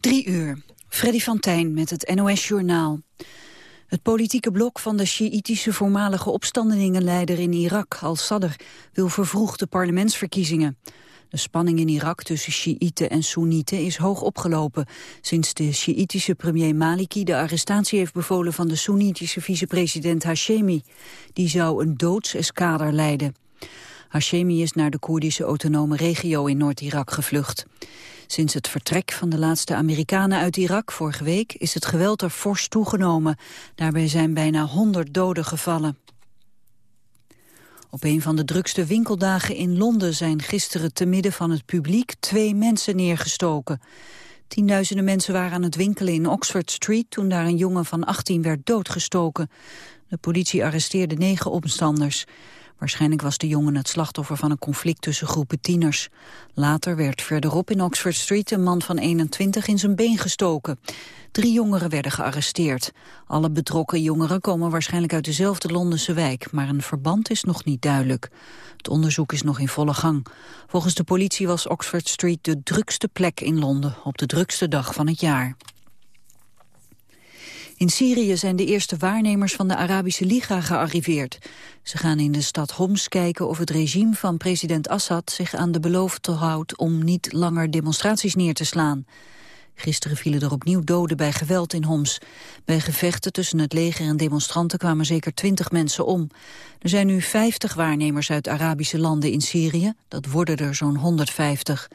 Drie uur. Freddy van Tijn met het NOS-journaal. Het politieke blok van de Sjiïtische voormalige opstandelingenleider in Irak, al-Sadr, wil vervroegde parlementsverkiezingen. De spanning in Irak tussen Sjiïten en Soenieten is hoog opgelopen... sinds de Sjiïtische premier Maliki de arrestatie heeft bevolen... van de Soenitische vicepresident Hashemi. Die zou een doodseskader leiden. Hashemi is naar de Koerdische autonome regio in Noord-Irak gevlucht. Sinds het vertrek van de laatste Amerikanen uit Irak vorige week is het geweld er fors toegenomen. Daarbij zijn bijna 100 doden gevallen. Op een van de drukste winkeldagen in Londen zijn gisteren te midden van het publiek twee mensen neergestoken. Tienduizenden mensen waren aan het winkelen in Oxford Street toen daar een jongen van 18 werd doodgestoken. De politie arresteerde negen omstanders. Waarschijnlijk was de jongen het slachtoffer van een conflict tussen groepen tieners. Later werd verderop in Oxford Street een man van 21 in zijn been gestoken. Drie jongeren werden gearresteerd. Alle betrokken jongeren komen waarschijnlijk uit dezelfde Londense wijk, maar een verband is nog niet duidelijk. Het onderzoek is nog in volle gang. Volgens de politie was Oxford Street de drukste plek in Londen op de drukste dag van het jaar. In Syrië zijn de eerste waarnemers van de Arabische Liga gearriveerd. Ze gaan in de stad Homs kijken of het regime van president Assad zich aan de belofte houdt om niet langer demonstraties neer te slaan. Gisteren vielen er opnieuw doden bij geweld in Homs. Bij gevechten tussen het leger en demonstranten kwamen zeker twintig mensen om. Er zijn nu 50 waarnemers uit Arabische landen in Syrië. Dat worden er zo'n 150.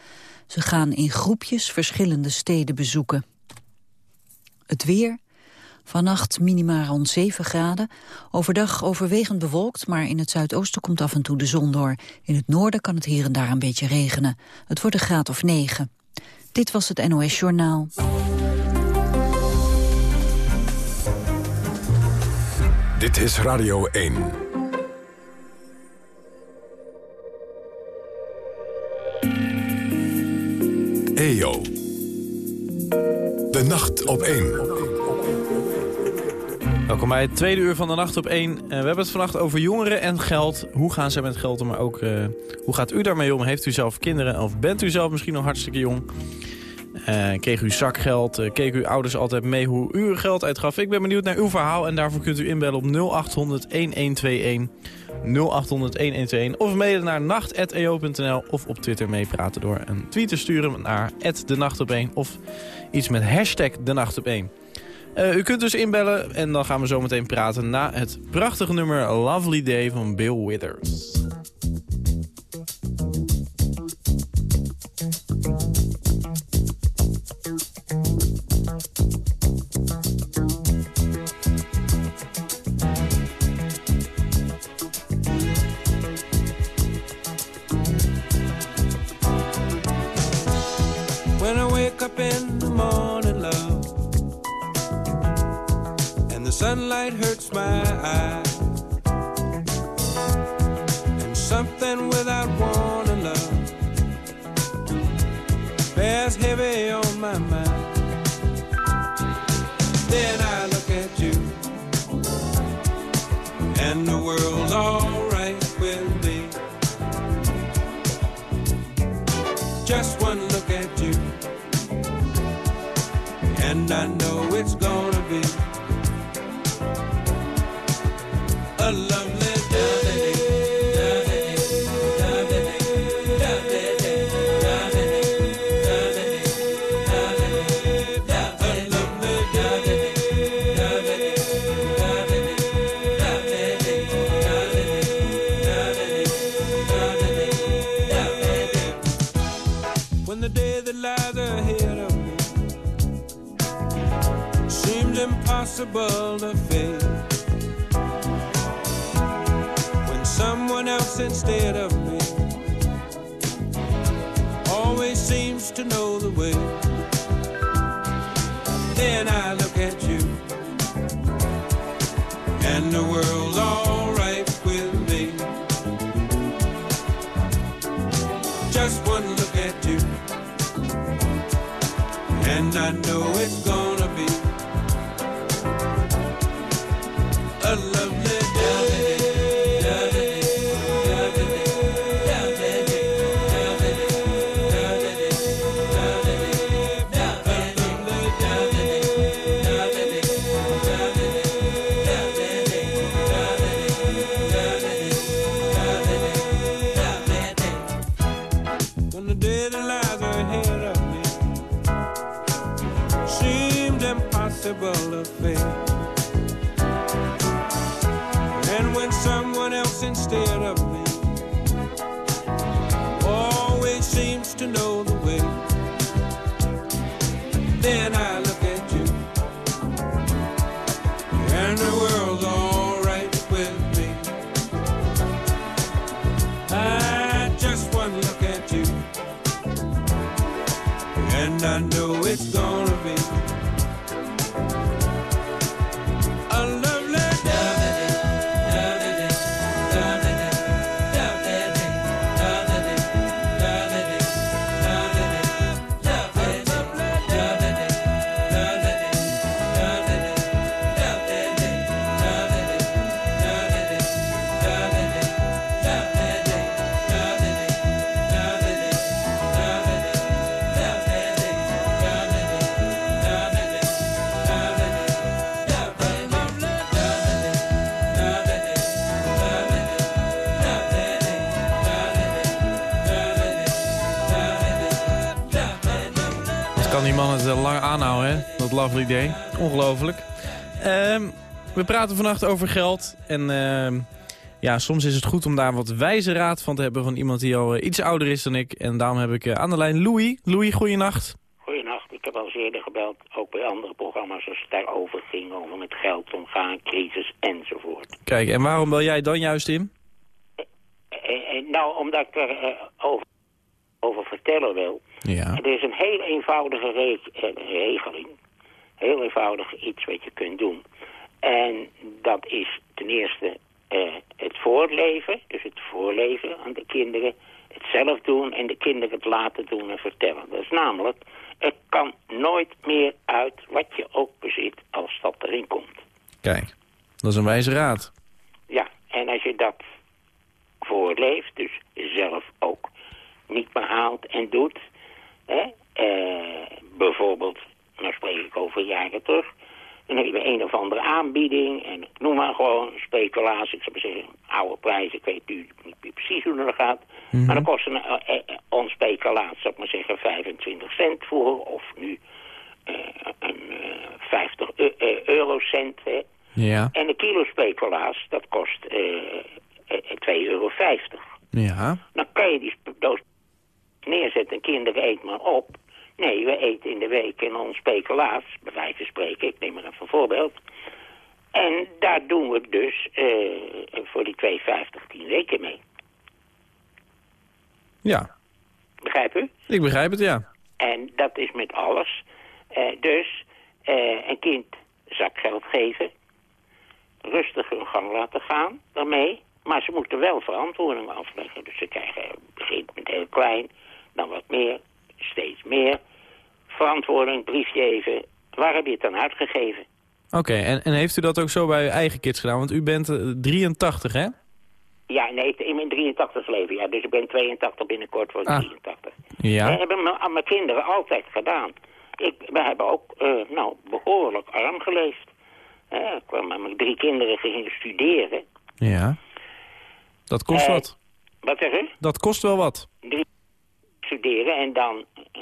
Ze gaan in groepjes verschillende steden bezoeken. Het weer, Vannacht minima rond 7 graden. Overdag overwegend bewolkt, maar in het zuidoosten komt af en toe de zon door. In het noorden kan het hier en daar een beetje regenen. Het wordt een graad of 9. Dit was het NOS Journaal. Dit is Radio 1. EO. De nacht op 1. Welkom bij het tweede uur van de Nacht op 1. Uh, we hebben het vannacht over jongeren en geld. Hoe gaan ze met geld om, maar ook uh, hoe gaat u daarmee om? Heeft u zelf kinderen of bent u zelf misschien nog hartstikke jong? Uh, kreeg u zakgeld? Uh, keek uw ouders altijd mee hoe u uw geld uitgaf? Ik ben benieuwd naar uw verhaal en daarvoor kunt u inbellen op 0800 1121. 0800 1121 of mailen naar nacht.eo.nl of op Twitter meepraten door een tweet te sturen naar de nacht op 1 of iets met hashtag de nacht op 1. Uh, u kunt dus inbellen en dan gaan we zo meteen praten na het prachtige nummer Lovely Day van Bill Withers. And I know it's gonna be to know praten vannacht over geld. En ehm, ja, soms is het goed om daar wat wijze raad van te hebben... van iemand die al eh, iets ouder is dan ik. En daarom heb ik eh, aan de lijn Louis. Louis, goeienacht. Goedenacht, ik heb al eerder gebeld, ook bij andere programma's als het daarover ging, over met geld omgaan, crisis enzovoort. Kijk, en waarom bel jij dan juist in? Eh, nou, omdat ik er over, over vertellen wil. Ja. Er is een heel eenvoudige re- regeling, heel eenvoudig iets wat je kunt doen. En dat is ten eerste eh, het voorleven, dus het voorleven aan de kinderen, het zelf doen en de kinderen het laten doen en vertellen. Dat is namelijk, er kan nooit meer uit wat je ook bezit als dat erin komt. Kijk, dat is een wijze raad. Ja, en als je dat voorleeft, dus zelf ook niet behaalt en doet, hè, eh, bijvoorbeeld, nou spreek ik over jaren terug, dan heb je een of andere aanbieding en ik noem maar gewoon speculatie, ik zou maar zeggen, oude prijs, ik weet nu niet precies hoe dat gaat, maar dan kost een eh, eh, ons speculatie, zou ik maar zeggen, 25 cent voor, of nu eh, een eh, 50 eu- eh, eurocent. Ja. En een kilo speculaas, dat kost eh, eh, 2,50 euro. Ja. Dan kan je die doos neerzetten en kinderen eet maar op. Nee, we eten in de week in ons speculaas, bij wijze van spreken, ik neem En daar doen we dus eh, voor die 2,50 10 weken mee. Ja. Begrijp u? Ik begrijp het, ja. En dat is met alles. Eh, dus eh, een kind zakgeld geven. Rustig hun gang laten gaan daarmee. Maar ze moeten wel verantwoording afleggen. Dus ze krijgen, begint met heel klein, dan wat meer, steeds meer. Verantwoording, briefje even. Waar heb je het dan uitgegeven? Oké, en, en heeft u dat ook zo bij uw eigen kids gedaan? Want u bent eh, 83, hè? Ja, nee, in mijn 83 leven. Ja, dus ik ben 82 binnenkort voor Ah. 83. Ja. Dat hebben mijn, mijn kinderen altijd gedaan. Ik, we hebben ook eh, nou, behoorlijk arm geleefd. Eh, ik kwam met mijn drie kinderen gingen studeren. Ja. Dat kost Eh, wat. Wat zeg je? Dat kost wel wat. Drie studeren en dan eh,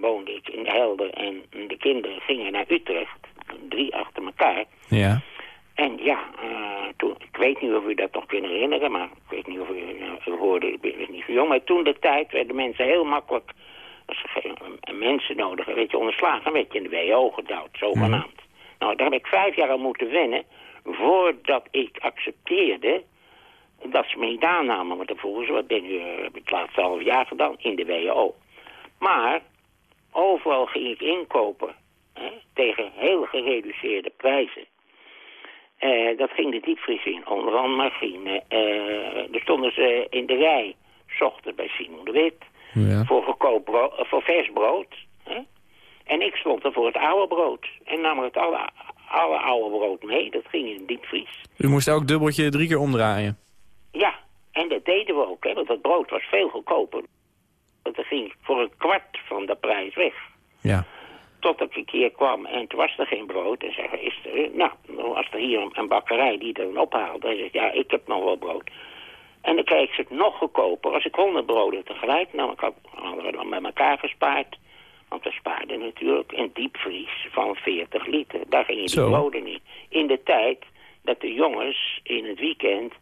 woonde ik in Helder en de kinderen gingen naar Utrecht. Drie achter elkaar. Ja. En ja, eh, toen, ik weet niet of u dat nog kunnen herinneren, maar ik weet niet of u, u hoorde, ik ben niet zo jong. Maar toen de tijd werden mensen heel makkelijk, als er geen eh, mensen nodig, weet je, onderslagen, werd je in de WO gedouwd, zogenaamd. Nou, daar heb ik vijf jaar aan moeten wennen, voordat ik accepteerde dat ze me niet aannamen. Want dan vroegen ze, wat ben u, eh, heb ik het laatste half jaar gedaan, in de WO. Maar overal ging ik inkopen hè, tegen heel gereduceerde prijzen. Eh, dat ging de diepvries in. Onder andere. Eh er stonden ze in de rij. Zochten bij Simon de Wit. Ja. Voor, goedkoop brood, eh, voor vers brood. Hè? En ik stond er voor het oude brood. En nam het alle, alle oude brood mee. Dat ging in de diepvries. U moest elk dubbeltje drie keer omdraaien. Ja, en dat deden we ook. Hè, want dat brood was veel goedkoper. Want dat ging voor een kwart van de prijs weg. Ja. Tot ik een keer kwam en toen was er geen brood. En zei, is er, nou, was er hier een, een bakkerij die er dan ophaalde. Hij zegt, ja, ik heb nog wel brood. En dan kreeg ze het nog goedkoper. Als ik honderd broden tegelijk nam, ik had, hadden we dan met elkaar gespaard. Want we spaarden natuurlijk een diepvries van 40 liter. Daar gingen die Zo. broden in. In de tijd dat de jongens in het weekend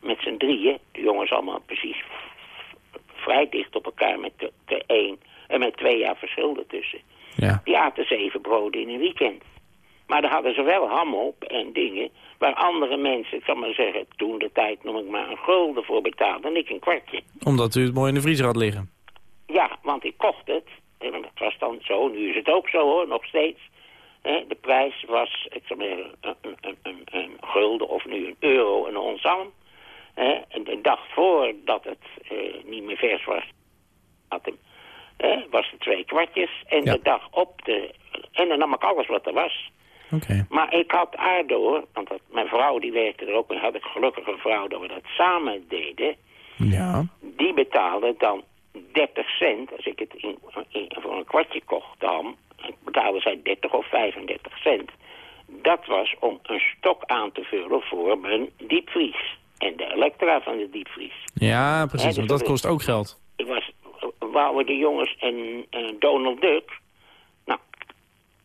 met z'n drieën... de jongens allemaal precies vrij dicht op elkaar met de, de één... en met twee jaar verschil ertussen. Ja. Die aten zeven broden in een weekend. Maar daar hadden ze wel ham op en dingen... waar andere mensen, ik zal maar zeggen... toen de tijd noem ik maar een gulden voor betaalden... en ik een kwartje. Omdat u het mooi in de vriezer had liggen. Ja, want ik kocht het. En dat was dan zo. Nu is het ook zo hoor, nog steeds. De prijs was, ik zal maar zeggen, een, een, een, een gulden of nu een euro een ons ham. En de dag voordat het eh, niet meer vers was, had hem, hè, was het twee kwartjes. En Ja. de dag op de... En dan nam ik alles wat er was. Maar ik had daardoor, want dat, mijn vrouw die werkte er ook, en had ik gelukkig een vrouw dat we dat samen deden Ja. die betaalde dan 30 cent. Als ik het in, in- voor een kwartje kocht, dan betaalde zij 30 of 35 cent. Dat was om een stok aan te vullen voor mijn diepvries. En de elektra van de diepvries. Ja, precies. dus Want dat dat- kost ook geld. Wouden de jongens en eh, Donald Duck, nou,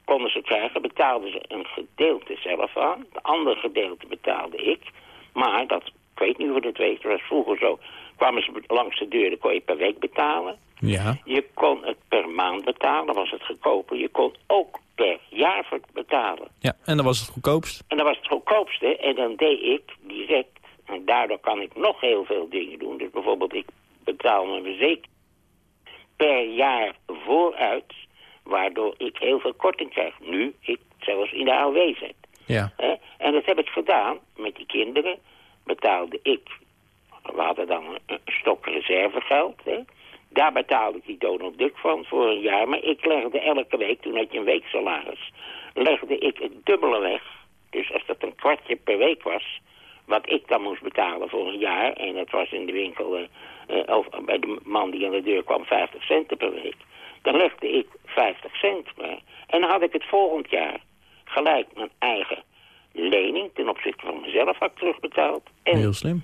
konden ze krijgen, betaalden ze een gedeelte zelf aan. Het andere gedeelte betaalde ik. Maar dat, ik weet niet hoe dat weet, dat was vroeger zo. Kwamen ze langs de deur, dan kon je per week betalen. Ja. Je kon het per maand betalen, was het goedkoper. Je kon ook per jaar betalen. Ja, en dan was het goedkoopst. En dat was het goedkoopste. En dan deed ik direct, en daardoor kan ik nog heel veel dingen doen. Dus bijvoorbeeld, ik betaal mijn verzekering per jaar vooruit, waardoor ik heel veel korting krijg. Nu ik zelfs in de zit. Ja. En dat heb ik gedaan met die kinderen. Betaalde ik, we hadden dan een, stok reservegeld. Hè? Daar betaalde ik die Donald Duck van voor een jaar. Maar ik legde elke week, toen had je een weeksalaris, legde ik het dubbele weg. Dus als dat een kwartje per week was, wat ik dan moest betalen voor een jaar... en dat was in de winkel, eh, of bij de man die aan de deur kwam, 50 cent per week... dan legde ik 50 cent bij. En dan had ik het volgend jaar gelijk mijn eigen lening... ten opzichte van mezelf had terugbetaald. En Heel slim.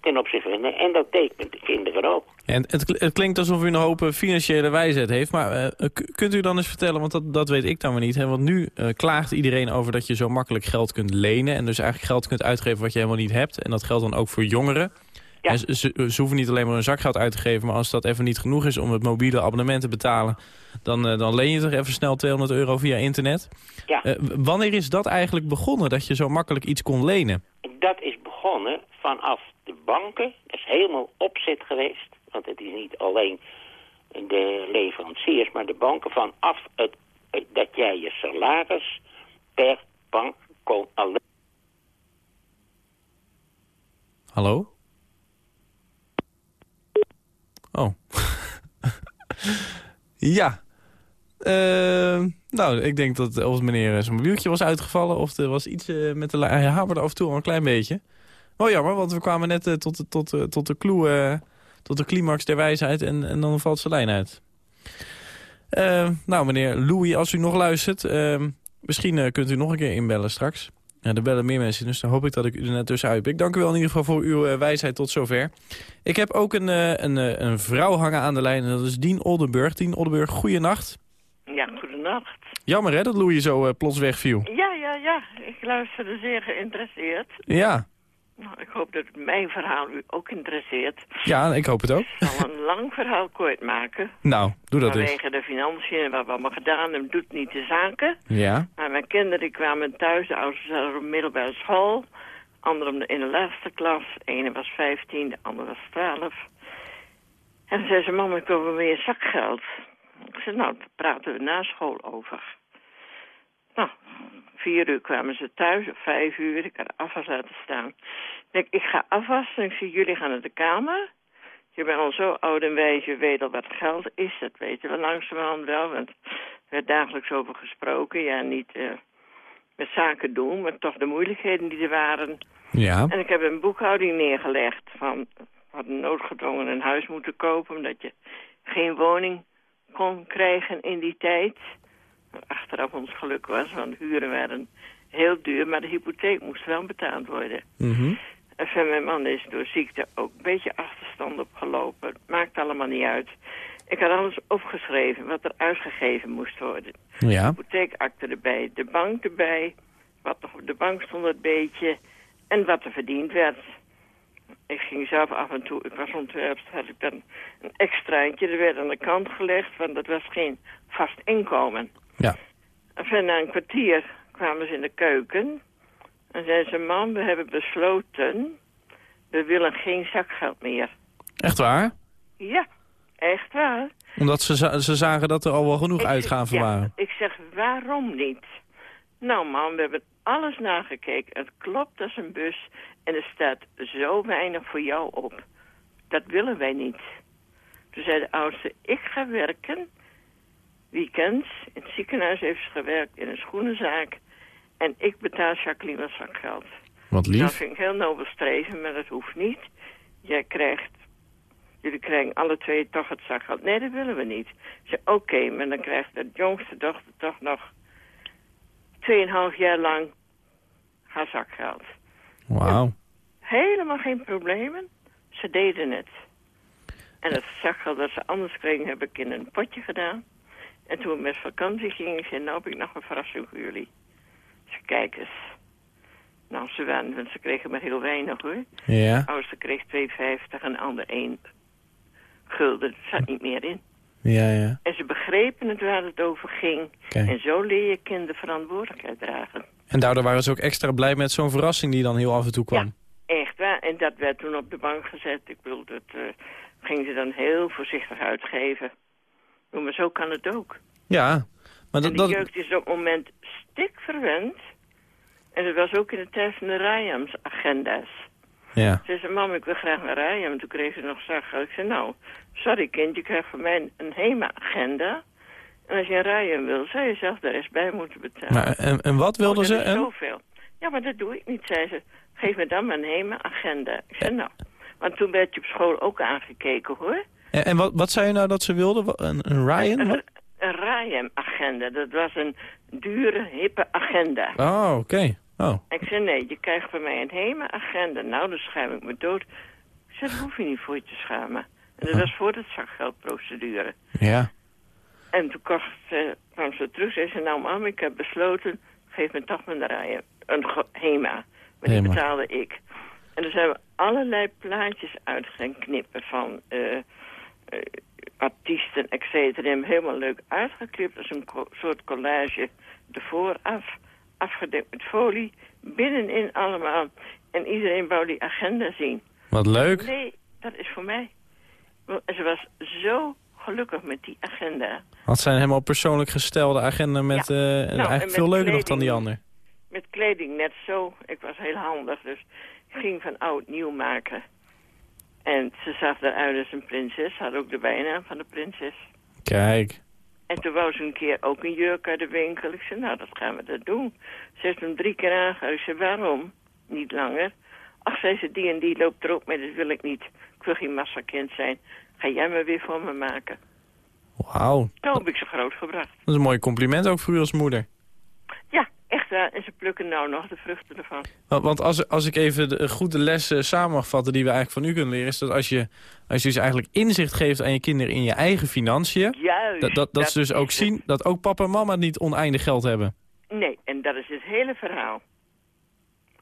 ten opzichte van... En dat deed met de kinderen ook. En het, het klinkt alsof u een hoop eh, financiële wijsheid heeft. Maar eh, kunt u dan eens vertellen, want dat, dat weet ik dan maar niet. Hè? Want nu klaagt iedereen over dat je zo makkelijk geld kunt lenen. En dus eigenlijk geld kunt uitgeven wat je helemaal niet hebt. En dat geldt dan ook voor jongeren. Ja. Ze, hoeven niet alleen maar hun zakgeld uit te geven. Maar als dat even niet genoeg is om het mobiele abonnement te betalen... dan, eh, dan leen je toch even snel 200 euro via internet. Ja. Eh, wanneer is dat eigenlijk begonnen, dat je zo makkelijk iets kon lenen? Dat is begonnen vanaf de banken. Dat is helemaal opzet geweest. Want het is niet alleen de leveranciers, maar de banken. Vanaf het, het- dat jij je salaris per bank kon alleen... Hallo? Oh. ja. Eh, nou, ik denk dat of meneer zijn mobieltje was uitgevallen... of er was iets eh, met de lijn. Hij haperde af en toe al een klein beetje. Oh jammer, want we kwamen net eh, tot, tot, eh, tot de clue... eh, tot de climax der wijsheid en, en dan valt zijn lijn uit. Eh, nou, meneer Louis, als u nog luistert... eh, misschien eh, kunt u nog een keer inbellen straks. Ja, er bellen meer mensen, dus dan hoop ik dat ik u er net tussenuit pik. Dank u wel in ieder geval voor uw eh, wijsheid tot zover. Ik heb ook een, eh, een, eh, een vrouw hangen aan de lijn en dat is Dien Oldenburg. Dien Oldenburg, goeienacht. Ja, goedenacht. Jammer hè, dat Louis zo plots wegviel. Ja, ja, ja. Ik luisterde zeer geïnteresseerd. Ja, Nou, ik hoop dat mijn verhaal u ook interesseert. ja, ik hoop het ook. Ik zal een lang verhaal kort maken. Nou, doe dat eens. Vanwege de financiën en wat we allemaal gedaan hebben, doet niet de zaken. Ja, Maar mijn kinderen kwamen thuis, de ouders zaten op middelbare school. Anderen in de laatste klas. De ene was 15, de andere was 12. En zei ze, mama, ik wil wel meer zakgeld. Ik zei, nou, daar praten we na school over. Nou, vier uur kwamen ze thuis, of vijf uur. Ik had afwas laten staan. Ik denk, ik ga afwassen. Ik zie, jullie gaan naar de kamer. Je bent al zo oud en wijs, je weet al wat geld is. Dat weten we langzamerhand wel, want er werd dagelijks over gesproken. Ja, niet eh, met zaken doen, maar toch de moeilijkheden die er waren. ja, En ik heb een boekhouding neergelegd van... we hadden noodgedwongen een huis moeten kopen... omdat je geen woning kon krijgen in die tijd. Achteraf ons geluk was, want huren waren heel duur... maar de hypotheek moest wel betaald worden. mhm, En van mijn man is door ziekte ook een beetje achterstand opgelopen. Maakt allemaal niet uit. Ik had alles opgeschreven wat er uitgegeven moest worden. Ja. Hypotheekakte erbij, de bank erbij, wat nog op de bank stond het beetje en wat er verdiend werd. Ik ging zelf af en toe, ik was ontwerpst, had ik dan een extraatje, er werd aan de kant gelegd, want dat was geen vast inkomen. Ja. En na een kwartier kwamen ze in de keuken en zeiden ze, man, we hebben besloten, we willen geen zakgeld meer. Echt waar? Ja, echt waar. Omdat ze, ze zagen dat er al wel genoeg Ik- uitgaven ja, waren. Ik zeg, waarom niet? Nou man, we hebben alles nagekeken. Het klopt als een bus en er staat zo weinig voor jou op. Dat willen wij niet. Toen zei de oudste, ik ga werken. Weekends. In het ziekenhuis heeft ze gewerkt, in een schoenenzaak. En ik betaal Jacqueline wat zakgeld. Wat Dat lief. vind ik heel nobel streven, maar dat hoeft niet. Jij krijgt, jullie krijgen alle twee toch het zakgeld. Nee, dat willen we niet. Zei, oké, maar dan krijgt de jongste dochter toch nog 2,5 jaar lang haar zakgeld. Wauw. Helemaal geen problemen. Ze deden het. En het zakgeld dat ze anders kregen, heb ik in een potje gedaan. En toen we met vakantie gingen, zei nou heb ik nog een verrassing voor jullie. Ze kijk eens. Nou, ze, waren, want ze kregen maar heel weinig hoor. Ja. De oudste kreeg 2,50 en de ander 1 gulden. Er zat niet meer in. Ja, ja. En ze begrepen het waar het over ging. En zo leer je kinderen verantwoordelijkheid dragen. En daardoor waren ze ook extra blij met zo'n verrassing die dan heel af en toe kwam. Echt waar. En dat werd toen op de bank gezet. Ik bedoel, dat eh gingen ze dan heel voorzichtig uitgeven. Nou, Maar zo kan het ook. Ja. Maar en dat, de dat, jeugd is op het moment stik verwend. En dat was ook in de tijd van de Rijams-agenda's. ja. Ze zei, mam, ik wil graag naar Rijam. En toen kreeg ze nog zacht. Ik zei, nou, sorry kind, je krijgt van mij een HEMA-agenda. En als je een Rijam wil, zou je zelf de rest bij moeten betalen. Maar, en, en wat wilden Oh, ze? En? zoveel. Ja, maar dat doe ik niet, zei ze. Geef me dan een HEMA-agenda. Ik zei, nou. Want toen werd je op school ook aangekeken, hoor. En, en wat, wat zei je nou dat ze wilden? Wa- Een, een Ryan? Een, Wat? een Rijam-agenda. Dat was een dure, hippe agenda. Oh, oké. Oh. Ik zei, nee, je krijgt van mij een HEMA-agenda. Nou, dan schaam ik me dood. Ik zei, daar hoef je niet voor je te schamen. En dat was voor de zakgeldprocedure. Ja. En toen kocht, eh, kwam ze terug zei ze, nou mam, ik heb besloten, geef me toch een rijen. Een HEMA. Maar die betaalde ik. En dan zijn we allerlei plaatjes uit gaan knippen van eh, eh, artiesten, et cetera. Helemaal leuk uitgeknipt als een soort collage ervoor af. Afgedekt met folie. Binnenin allemaal. En iedereen wou die agenda zien. Wat leuk. Nee, dat is voor mij. Ze was zo gelukkig met die agenda. Had zij een helemaal persoonlijk gestelde agenda met... Ja. eh, Nou, en eigenlijk met veel leuker nog dan die ander. Met kleding net zo. Ik was heel handig, dus ik ging van oud nieuw maken. En ze zag eruit als een prinses. Had ook de bijnaam van de prinses. Kijk. En toen wou ze een keer ook een jurk uit de winkel. Ik zei, nou, dat gaan we dat doen. Ze heeft hem drie keer aangehad. Ik zei, waarom? Niet langer. Ach, zei ze, die en die loopt er ook mee. Dat wil ik niet. Ik wil geen massakind zijn. Ga jij me weer voor me maken. Wauw. Toen heb ik ze groot gebracht. Dat is een mooi compliment ook voor u als moeder. Ja, waar. En ze plukken nou nog de vruchten ervan. Want, want als, als ik even de, goed de les eh, samen mag vatten die we eigenlijk van u kunnen leren... is dat als je, als je dus eigenlijk inzicht geeft aan je kinderen in je eigen financiën... Juist. Dat, dat, dat ze dus ook zien dat ook papa en mama niet oneindig geld hebben. Nee, en dat is het hele verhaal.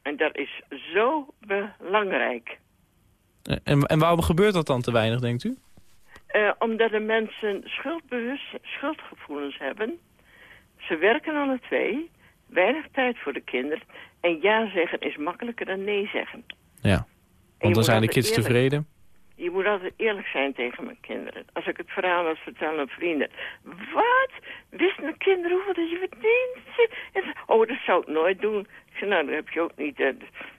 En dat is zo belangrijk. Eh, En, en waarom gebeurt dat dan te weinig, denkt u? Eh, omdat de mensen schuldbewust, schuldgevoelens hebben. Ze werken alle twee. Weinig tijd voor de kinderen. En ja zeggen is makkelijker dan nee zeggen. Ja, want dan zijn de kids eerlijk- tevreden. Je moet altijd eerlijk zijn tegen mijn kinderen. Als ik het verhaal was vertellen aan vrienden. Wat? Wist mijn kinderen hoeveel dat je verdient? En Oh, dat zou ik nooit doen. Ik zei, nou, dan heb je ook niet... eh,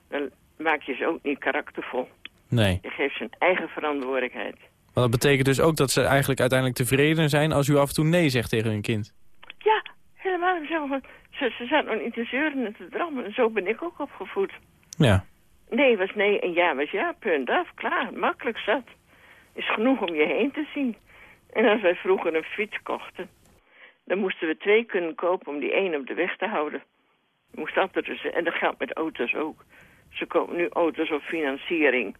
dan maak je ze ook niet karaktervol. Nee. Je geeft ze een eigen verantwoordelijkheid. Maar dat betekent dus ook dat ze eigenlijk uiteindelijk tevreden zijn... als u af en toe nee zegt tegen hun kind. Ja, helemaal. Ze, ze, zaten nog niet te zeuren en te drammen. En zo ben ik ook opgevoed. Ja. Nee was nee en ja was ja. Punt af. Klaar. Makkelijk zat. Is genoeg om je heen te zien. En als wij vroeger een fiets kochten... dan moesten we twee kunnen kopen om die één op de weg te houden. Je moest altijd dus, en dat geldt met auto's ook. Ze kopen nu auto's op financiering.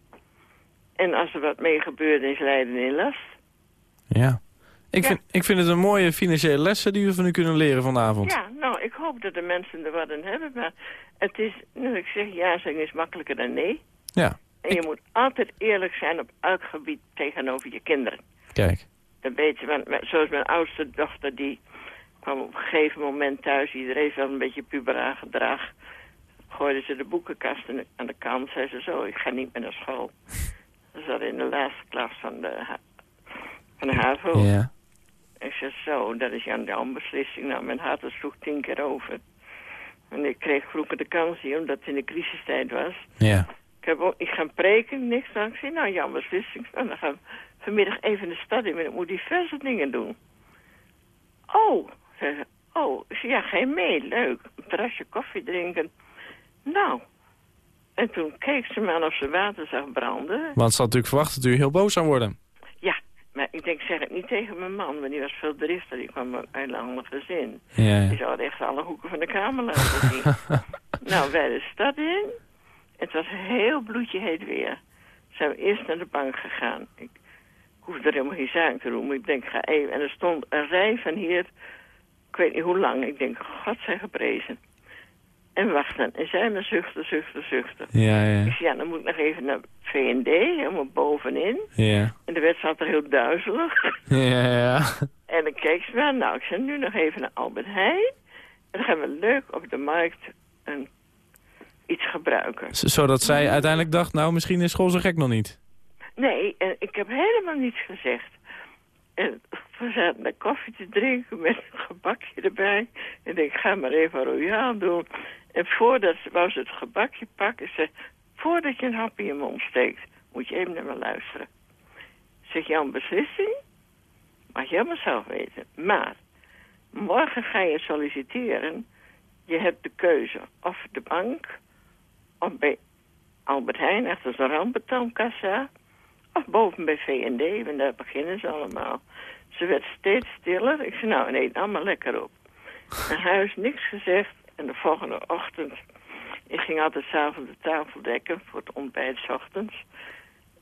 En als er wat mee gebeurt is lijden in last. Ja. Ik, Ja. vind, ik vind het een mooie financiële lessen die we van u kunnen leren vanavond. Ja, nou, ik hoop dat de mensen er wat aan hebben. Maar het is, nu ik zeg ja zeggen is makkelijker dan nee. Ja, En je moet altijd eerlijk zijn op elk gebied tegenover je kinderen. kijk. Dat weet je, want met- zoals mijn oudste dochter, die kwam op een gegeven moment thuis. Iedereen wel een beetje puberaal gedrag. Gooide ze de boekenkast aan de- kant. Zei ze zo, ik ga niet meer naar school. Ze zat in de laatste klas van de, van de HAVO. Ja. Ik zei zo, dat is jouw jouw beslissing. Nou, mijn hart sloeg tien keer over. En ik kreeg vroeger de kans hier, omdat het in de crisistijd was. Ja. Ik heb niet gaan preken, niks. Dan ik zei, nou, jouw beslissing. Nou, dan gaan we vanmiddag even de stad in, maar ik moet diverse dingen doen. Oh, zei ze. Oh, ik zei, ja, ga je mee? Leuk. Een terrasje koffie drinken. Nou. En toen keek ze me aan of ze water zag branden. Want ze had natuurlijk verwacht dat u heel boos zou worden. Ik denk, zeg het niet tegen mijn man, want die was veel driftig. Die kwam uit een ander gezin. Ja. Die zou het echt alle hoeken van de kamer laten zien. nou, wij de stad in. Het was heel bloedje heet weer. Zijn we eerst naar de bank gegaan. Ik hoefde er helemaal geen zaak te doen, maar ik denk, ga even. En er stond een rij van hier, ik weet niet hoe lang. Ik denk, God zij geprezen. En wachten. En zij me zuchten, zuchten, zuchten. Ja, Ik ja. zei, ja, dan moet ik nog even naar V&D, helemaal bovenin. Ja. En de werd zat er heel duizelig. Ja, ja. En dan keek ze maar, nou, ik zei nu nog even naar Albert Heijn. En dan gaan we leuk op de markt een, iets gebruiken. Z- Zodat zij uiteindelijk dacht, nou, misschien is school zo gek nog niet. Nee, en ik heb helemaal niets gezegd. En we zaten daar koffie te drinken met een gebakje erbij. En ik ga maar even royaal doen. En voordat wou ze het gebakje pakken, ze voordat je een hap in je mond steekt, moet je even naar me luisteren. Zeg, jouw beslissing mag je helemaal zelf weten. Maar, morgen ga je solliciteren. Je hebt de keuze of de bank, of bij Albert Heijn achter zijn rampentonkassa, of boven bij V&D, want daar beginnen ze allemaal. Ze werd steeds stiller. Ik zei, nou, en eet allemaal lekker op. Naar huis niks gezegd. En de volgende ochtend, ik ging altijd s'avonds de tafel dekken voor het ontbijt 's ochtends.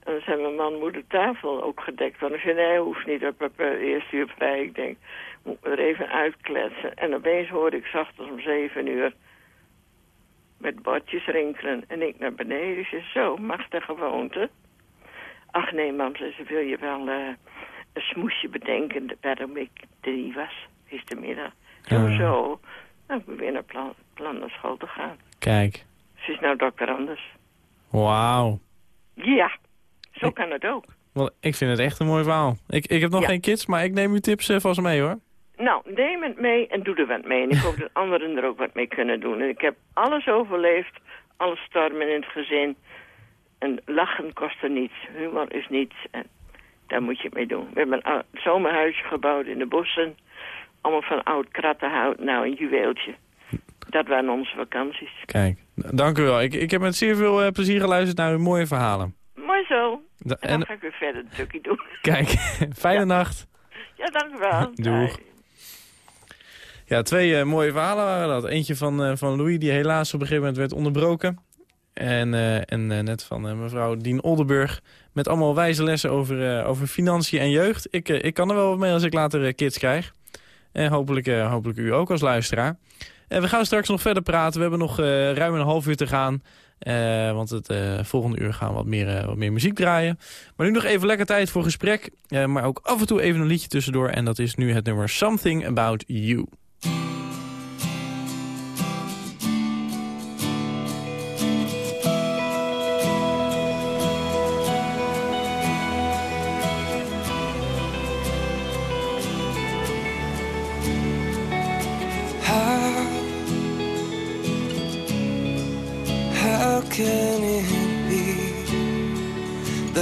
En dan zei mijn man, moet de tafel ook gedekt worden? Ik zei, nee, hoeft niet, heb uh, eerst uur vrij. Ik denk, moet me er even uitkletsen. En opeens hoorde ik 's ochtends om zeven uur met bordjes rinkelen. En ik naar beneden. Ik zei, zo, mag de gewoonte? Ach nee, mam, zei ze, wil je wel eh, een smoesje bedenken waarom ik drie was gistermiddag? Zo, Ja. zo. Nou, ik ben weer naar plan, plan naar school te gaan. Kijk. Ze is nou dokter Anders. Wauw. Ja, zo kan het ook. Wel, ik vind het echt een mooi verhaal. Ik, ik heb nog Ja. geen kids, maar ik neem uw tips eh, vast mee hoor. Nou, neem het mee en doe er wat mee. En ik hoop dat anderen er ook wat mee kunnen doen. En ik heb alles overleefd, alle stormen in het gezin. En lachen kost er niets, humor is niets. En daar moet je het mee doen. We hebben een zomerhuisje gebouwd in de bossen. Allemaal van oud krattenhout, nou een juweeltje. Dat waren onze vakanties. Kijk, dank u wel. Ik, ik heb met zeer veel eh, plezier geluisterd naar uw mooie verhalen. Mooi zo. Da- En dan ga ik weer verder het stukje doen. kijk, fijne nacht. Ja, dank u wel. Doeg. Bye. Ja, twee eh, mooie verhalen waren dat. Eentje van, eh, van Louis, die helaas op een gegeven moment werd onderbroken. En, en net van mevrouw Dien Oldenburg. Met allemaal wijze lessen over, over financiën en jeugd. Ik, ik kan er wel wat mee als ik later kids krijg. En hopelijk, eh, hopelijk u ook als luisteraar. We gaan straks nog verder praten. We hebben nog eh, ruim een half uur te gaan. Eh, want het volgende uur gaan we wat meer, wat meer muziek draaien. Maar nu nog even lekker tijd voor gesprek. maar ook af en toe even een liedje tussendoor. En dat is nu het nummer Something About You.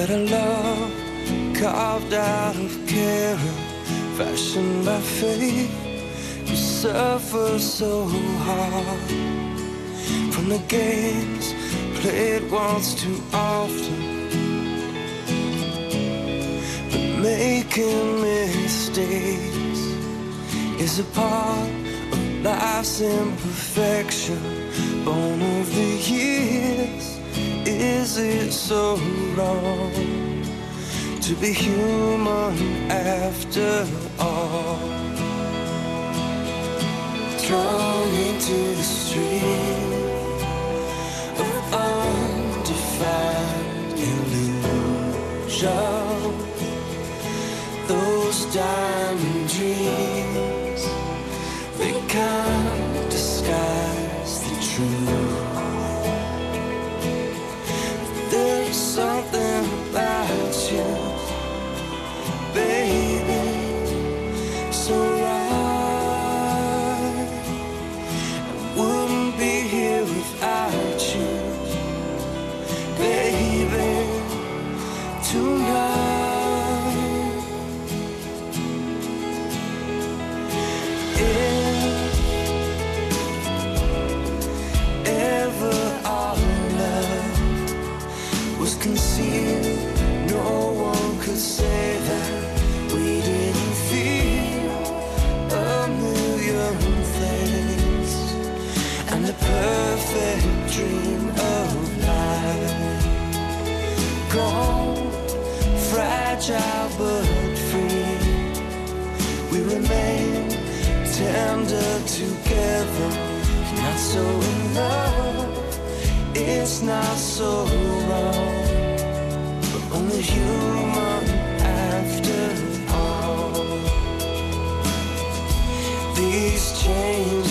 That a love carved out of care, fashioned by faith, we suffer so hard. From the games played once too often, but making mistakes is a part of life's imperfection, born of the years. Is it so wrong to be human after all. Thrown into the stream of undefined illusion. Those diamond dreams, dream of life. Gone, fragile but free. We remain tender together. Not so in love, it's not so wrong. But only human after all. These changing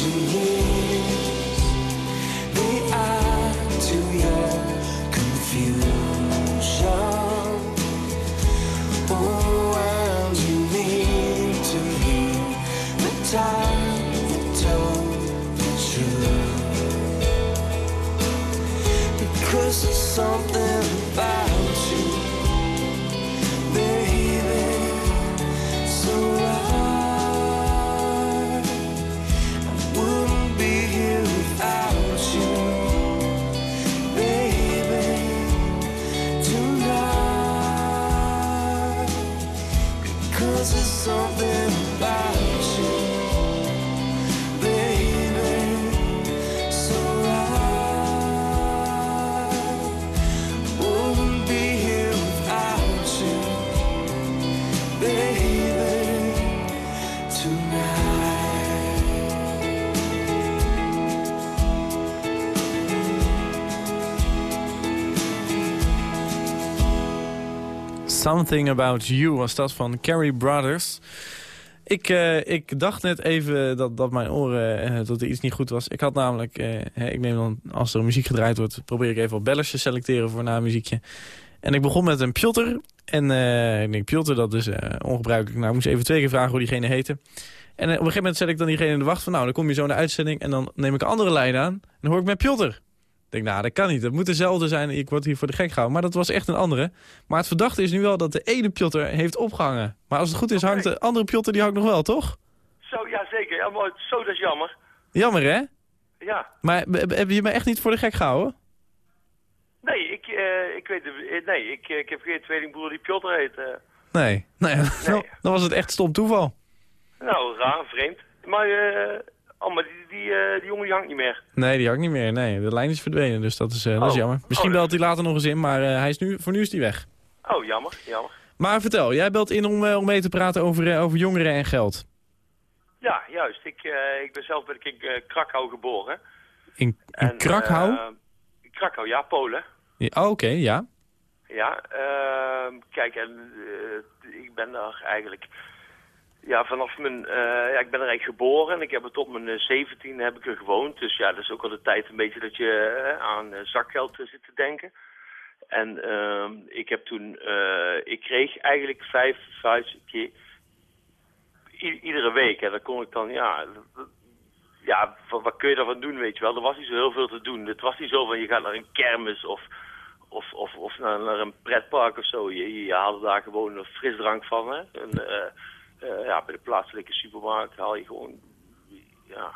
Something About You was dat van Carrie Brothers. Ik, eh, ik dacht net even dat, dat mijn oren, eh, dat er iets niet goed was. Ik had namelijk, eh, ik neem dan, als er muziek gedraaid wordt... probeer ik even wat bellers te selecteren voor na muziekje. En ik begon met een Piotr. En ik denk, Piotr, dat is ongebruikelijk. Nou, ik moest even twee keer vragen hoe diegene heette. En op een gegeven moment zet ik dan diegene in de wacht van... nou, dan kom je zo naar uitzending en dan neem ik een andere lijn aan. En dan hoor ik met Piotr. Ik denk, nou, dat kan niet. Dat moet dezelfde zijn. Ik word hier voor de gek gehouden. Maar dat was echt een andere. Maar het verdachte is nu wel dat de ene Piotr heeft opgehangen. Maar als het goed is, hangt de andere Piotr, die hangt nog wel, toch? Zo, ja zeker. Ja, maar zo, dat is jammer. Jammer, hè? Ja. Maar heb je me echt niet voor de gek gehouden? Nee, ik, eh, ik weet eh, nee, ik, ik heb geen tweelingbroer die Piotr heet. eh. Nee. Ja, dan, was het echt stom toeval. nou, raar, vreemd. Maar, eh oh, maar die, die, eh, die jongen die hangt niet meer. Nee, die hangt niet meer. Nee, de lijn is verdwenen, dus dat is, eh, dat is Oh. jammer. Misschien Oh, belt hij later nog eens in, maar eh, hij is nu, voor nu is hij weg. Oh, jammer, jammer. Maar vertel, jij belt in om, om mee te praten over, over jongeren en geld. Ja, juist. Ik, ik ben zelf ben ik in Krakau geboren. In, in En, Krakau? Krakau, ja, Polen. Ja, oh, Oké, ja. Ja, ehm, kijk, en ik ben daar eigenlijk... Ja, vanaf mijn... eh, ja, ik ben er eigenlijk geboren en ik heb er tot mijn zeventien heb ik er gewoond. Dus ja, dat is ook al de tijd een beetje dat je eh, aan eh, zakgeld eh, zit te denken. En ehm, ik heb toen... eh, ik kreeg eigenlijk vijf, vijf keer... iedere week. En dan kon ik dan, ja... Ja, wat, wat kun je daarvan doen, weet je wel? Er was niet zo heel veel te doen. Het was niet zo van, je gaat naar een kermis of of, of, of naar, een pretpark of zo. Je, je haalde daar gewoon een frisdrank van. Hè? Eh, eh, ja, bij de plaatselijke supermarkt haal je gewoon ja,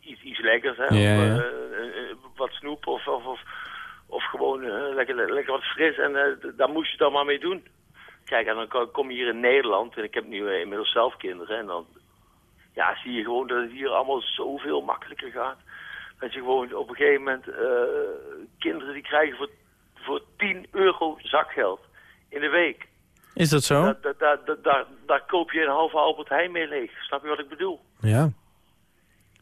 iets, iets lekkers. Hè? Ja, Of, ja. eh, eh, wat snoep of, of, of, of gewoon lekker, lekker wat fris. En daar moest je dan maar mee doen. Kijk, en dan ko- kom je hier in Nederland. En ik heb nu inmiddels zelf kinderen. En dan ja, zie je gewoon dat het hier allemaal zoveel makkelijker gaat. Dat je gewoon op een gegeven moment kinderen die krijgen voor, voor 10 euro zakgeld in de week. Is dat zo? Daar, daar, daar, daar, daar, daar koop je een halve Albert Heijn mee leeg. Snap je wat ik bedoel? Ja.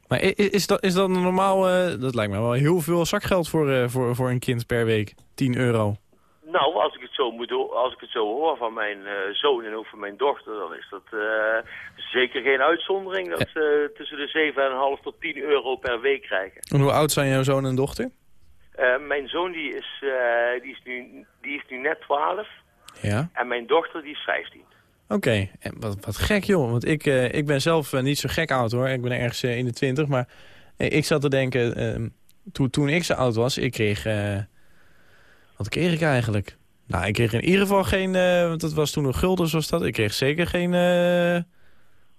Maar is dat, is dat een normaal... eh, dat lijkt me wel heel veel zakgeld voor, eh, voor, voor een kind per week. 10 euro. Nou, als ik het zo, moet, als ik het zo hoor van mijn eh, zoon en ook van mijn dochter, dan is dat zeker geen uitzondering dat ze tussen de 7,5 tot 10 euro per week krijgen. En hoe oud zijn jouw zoon en dochter? Mijn zoon die is, die, is nu, die is nu net 12 Ja. en mijn dochter die is 15. Oké, en wat, wat gek joh. Want ik, eh, ik ben zelf eh, niet zo gek oud hoor. Ik ben ergens eh, in de twintig. Maar ik zat te denken, ehm, toen, toen ik zo oud was, ik kreeg... wat kreeg ik eigenlijk? Nou, ik kreeg in ieder geval geen... want dat was toen een gulden, was dat. Ik kreeg zeker geen...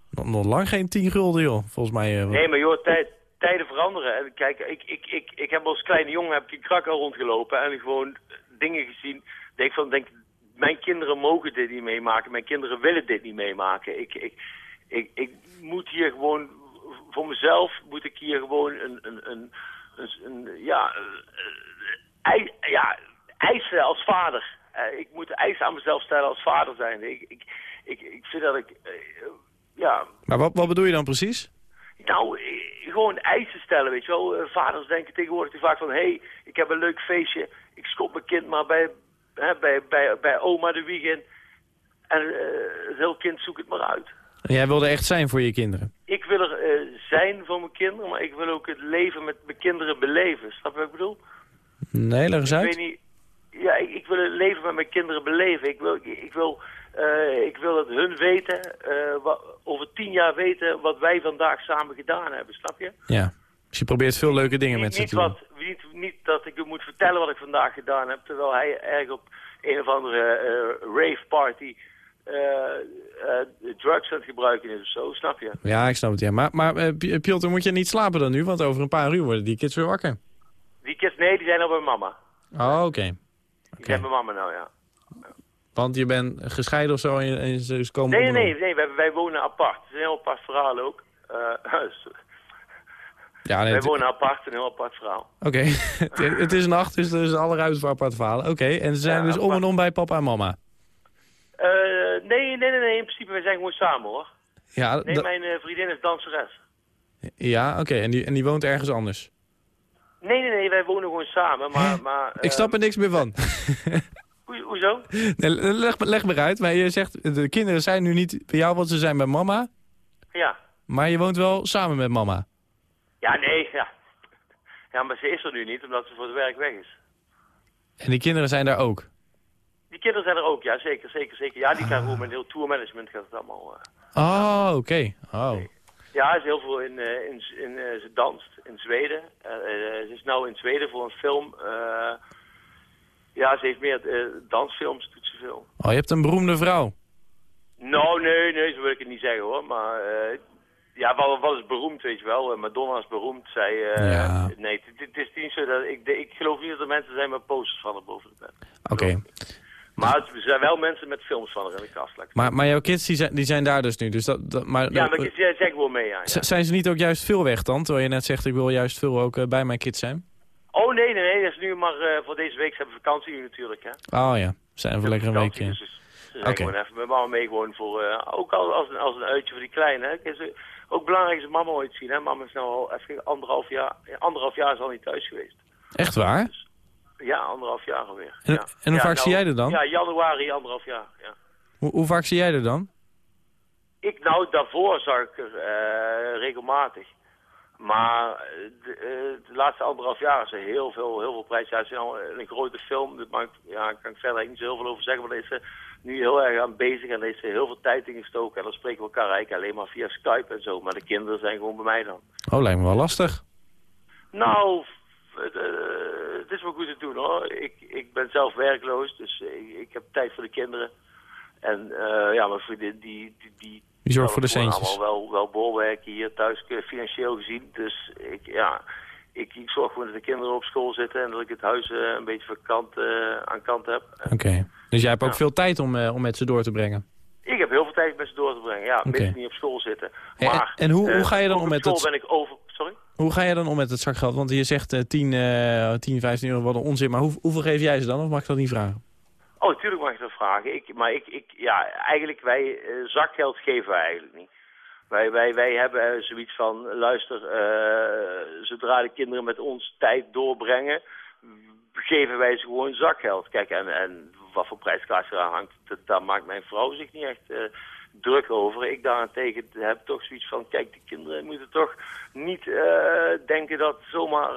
nog, nog lang geen 10 gulden joh. Volgens mij... Nee, maar joh, tijd, tijden veranderen. En kijk, ik, ik, ik, ik heb als kleine jongen heb ik in Krakau rondgelopen en gewoon dingen gezien. Dat ik van denk, mijn kinderen mogen dit niet meemaken. Mijn kinderen willen dit niet meemaken. Ik, ik, ik, ik moet hier gewoon, voor mezelf moet ik hier gewoon een, een, een, een, een- ja, eh, ei- ja, eisen als vader. Eh, ik moet eisen aan mezelf stellen als vader zijn. Ik, ik, ik, ik vind dat ik, eh, ja, Maar wat, wat bedoel je dan precies? nou, eh, gewoon eisen stellen, weet je wel. Eh, vaders denken tegenwoordig te vaak van... hé, hey, ik heb een leuk feestje. Ik schop mijn kind maar bij, hè, bij, bij, bij oma de in. En eh, het heel kind zoekt het maar uit. En jij wilde echt zijn voor je kinderen. Ik wil er eh, zijn voor mijn kinderen... maar ik wil ook het leven met mijn kinderen beleven. Snap je wat ik bedoel? Nee, leg eens Ik uit. weet niet... Ja, ik, ik wil het leven met mijn kinderen beleven. Ik wil, ik, ik wil, eh, ik wil dat hun weten... eh, over tien jaar weten wat wij vandaag samen gedaan hebben. Snap je? Ja. Dus je probeert veel leuke dingen met ze te doen. wat, niet, niet dat ik hem moet vertellen wat ik vandaag gedaan heb, terwijl hij erg op een of andere eh, rave party eh, eh, drugs aan het gebruiken is of zo, snap je? Ja, ik snap het. Ja. Maar, maar Piotr, moet je niet slapen dan nu? Want over een paar uur worden die kids weer wakker. Die kids, nee, die zijn al bij mama. Oh, oké. Die zijn bij mama nou, ja. Want je bent gescheiden of zo en, ze komen Nee, nee, nee, wij, wij wonen apart. Het is een heel apart verhaal ook. Ja, nee, wij het- wonen apart, een heel apart verhaal. Oké, het, het is nacht, dus er is alle ruimte voor apart verhalen. Oké, en ze zijn Ja, dus om en om bij papa en mama. Eh, nee, nee, nee, nee, in principe, wij zijn gewoon samen hoor. Ja, Nee, mijn eh, vriendin is danseres. ja oké, en, die, en die woont ergens anders. Nee, nee, nee, wij wonen gewoon samen, maar... maar Ik snap er niks meer van. Hoe, hoezo? Nee, leg, me- leg me uit, maar je zegt, de kinderen zijn nu niet bij jou, want ze zijn bij mama. Ja. Maar je woont wel samen met mama. Ja, nee, ja. Ja, maar ze is er nu niet, omdat ze voor het werk weg is. En die kinderen zijn daar ook. Die kinderen zijn er ook, ja, zeker, zeker, zeker. Ja, die gaan gewoon met heel tourmanagement gaat het allemaal. eh. Oh, oké. Oh. Ja, ze is heel veel in, eh, in, in eh, ze danst in Zweden. Ze is nou in Zweden voor een film. ja, ze heeft meer dansfilms, doet ze veel. Oh, je hebt een beroemde vrouw. Nou, nee, nee, zo wil ik het niet zeggen hoor. Maar ja, wat, wat is beroemd, weet je wel. Eh, Madonna is beroemd. Zij, eh, Ja. Nee, het, het is niet zo dat... Ik, ik geloof niet dat er mensen zijn met posters van haar boven de bed. Oké. Maar er zijn wel mensen met films van haar in de kast. ik Maar, maar jouw kids die zijn, die zijn daar dus nu. Dus dat, dat, maar, Ja, maar ik zeg gewoon mee, ja. Zijn ze niet ook juist veel weg dan? Terwijl je net zegt, ik wil juist veel ook eh, bij mijn kids zijn. Oh, nee, nee, nee. Dat is nu maar voor deze week. Ze hebben vakantie nu natuurlijk, hè. Oh ja, zijn voor lekker een weekje. Dus Oké. gewoon even met mama mee gewoon voor... ook al als een, als een uitje voor die kleine, hè. Ook belangrijk is dat mama ooit zien, hè. Mama is nou al even anderhalf jaar... ja, Anderhalf jaar is al niet thuis geweest. Echt waar? Ja, anderhalf jaar alweer. En- ja. en hoe Ja, vaak zie jij er dan? Ja, januari, anderhalf jaar, ja. Hoe, hoe vaak zie jij er dan? Ik, nou, daarvoor zag ik er eh, regelmatig. Maar eh, de, de laatste anderhalf jaar is er heel veel, heel veel prijs. Ja, het is al een grote film. Daar maakt, ja, daar kan ik verder niet zo heel veel over zeggen. Maar daar is nu heel erg aan bezig en daar is ze heel veel tijd in gestoken. En dan spreken we elkaar eigenlijk alleen maar via Skype en zo. Maar de kinderen zijn gewoon bij mij dan. Oh, lijkt me wel lastig. Nou, het, eh, het is wel goed te doen hoor. Ik, ik ben zelf werkloos, dus ik, ik heb tijd voor de kinderen. En eh, ja, mijn vriendin die... die, die Die zorgt voor de centjes. allemaal wel, wel bolwerken hier thuis, eh, financieel gezien. Dus ik, ja, ik, ik zorg gewoon dat de kinderen op school zitten en dat ik het huis eh, een beetje van kant, eh, aan kant heb. Oké. Dus jij hebt ook Ja. veel tijd om, eh, om met ze door te brengen. Ik heb heel veel tijd met ze door te brengen, ja, Oké. ze niet op school zitten. Hey, en- Maar, en hoe- hoe ga je dan om met school het- ben ik over... Sorry? Hoe ga je dan om met het zakgeld? Want je zegt eh 10, eh 10, 15 euro, wat een onzin. Maar hoe, hoeveel geef jij ze dan? Of mag ik dat niet vragen? Oh, tuurlijk mag je dat vragen. Ik, maar ik, ik, ja, eigenlijk wij, zakgeld geven wij eigenlijk niet. Wij, wij, wij hebben eh, zoiets van, luister, eh, zodra de kinderen met ons tijd doorbrengen, geven wij ze gewoon zakgeld. Kijk, en, en wat voor prijskaartje eraan hangt, dat, daar maakt mijn vrouw zich niet echt eh, druk over. Ik daarentegen heb toch zoiets van, kijk, de kinderen moeten toch niet denken dat zomaar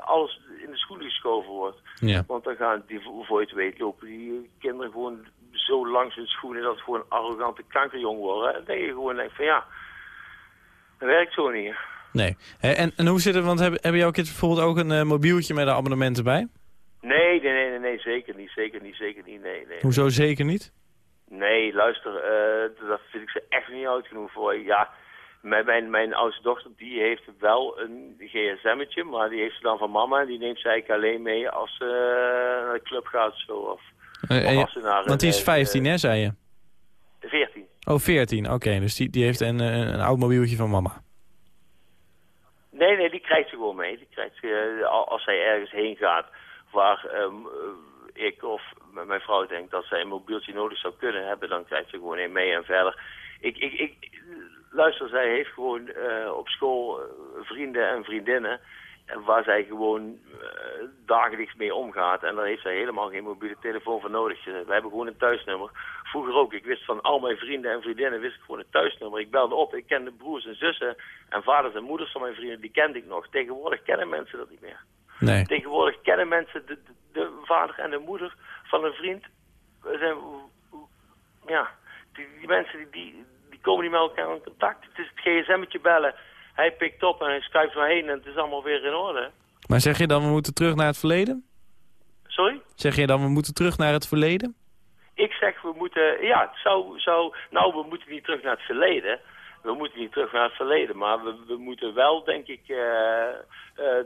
alles in de schoenen geschoven wordt. Ja. Want dan gaan die, voor je het weet, lopen die kinderen gewoon langs hun schoenen dat ze gewoon arrogante kankerjong worden. En dan denk je gewoon denk van ja, dat werkt zo niet. Nee. En, en hoe zit het, want hebben, hebben jouw kids bijvoorbeeld ook een eh, mobieltje met een abonnement erbij? Nee, nee, nee, nee, nee, zeker niet, zeker niet, zeker niet, nee, nee. Hoezo zeker niet? Nee, luister, dat vind ik ze echt niet oud genoeg voor. Ja, mijn, mijn, mijn oudste dochter, die heeft wel een gsm'tje, maar die heeft ze dan van mama. En die neemt ze eigenlijk alleen mee als ze eh, naar de club gaat of zo. Of je- naar want die is 15, eh, hè, zei je? 14. Oh, 14. Oké, dus die, die heeft een, eh, een oud mobieltje van mama. Nee, nee, die krijgt ze gewoon mee. Die krijgt ze, eh, al- als zij ergens heen gaat waar ehm, eh, ik of mijn vrouw denkt dat zij een mobieltje nodig zou kunnen hebben, dan krijgt ze gewoon een mee en verder. Ik, ik, ik, luister, zij heeft gewoon eh, op school eh, vrienden en vriendinnen en waar zij gewoon eh, dagelijks mee omgaat. En daar heeft zij helemaal geen mobiele telefoon voor nodig. We hebben gewoon een thuisnummer. Vroeger ook. Ik wist van al mijn vrienden en vriendinnen wist ik gewoon een thuisnummer. Ik belde op. Ik kende broers en zussen en vaders en moeders van mijn vrienden. Die kende ik nog. Tegenwoordig kennen mensen dat niet meer. Nee. Tegenwoordig kennen mensen de, de, de vader en de moeder van een vriend. We zijn, ja, die, die mensen die, die, die komen niet met elkaar in contact. Het is het gsm'tje bellen. Hij pikt op en hij schuift zo heen en het is allemaal weer in orde. Maar zeg je dan we moeten terug naar het verleden? Sorry? Zeg je dan we moeten terug naar het verleden? Ik zeg, we moeten, ja, het zou, zou, nou, we moeten niet terug naar het verleden. We moeten niet terug naar het verleden, maar we, we moeten wel, denk ik, eh, eh,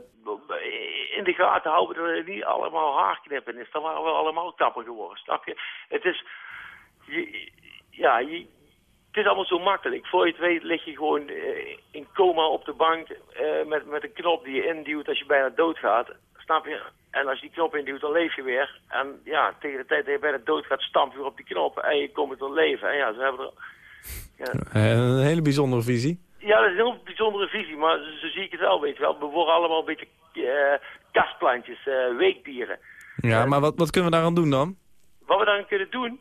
in de gaten houden dat er niet allemaal haarknippen is. Dan waren we allemaal kapper geworden, snap je? Het is, je, ja, je, het is allemaal zo makkelijk. Voor je het weet lig je gewoon eh, in coma op de bank eh, met, met een knop die je induwt als je bijna doodgaat. Snap je? En als je die knop induwt, dan leef je weer. En ja, tegen de tijd dat je bijna doodgaat, stamp je weer op die knop en je komt tot leven. En ja, ze hebben er... Ja. Een hele bijzondere visie. Ja, dat is een heel bijzondere visie, maar zo, zie ik het wel, weet je wel. We worden allemaal een beetje eh, kastplantjes, weekdieren. Ja, maar wat, wat kunnen we daaraan doen dan? Wat we daaraan kunnen doen...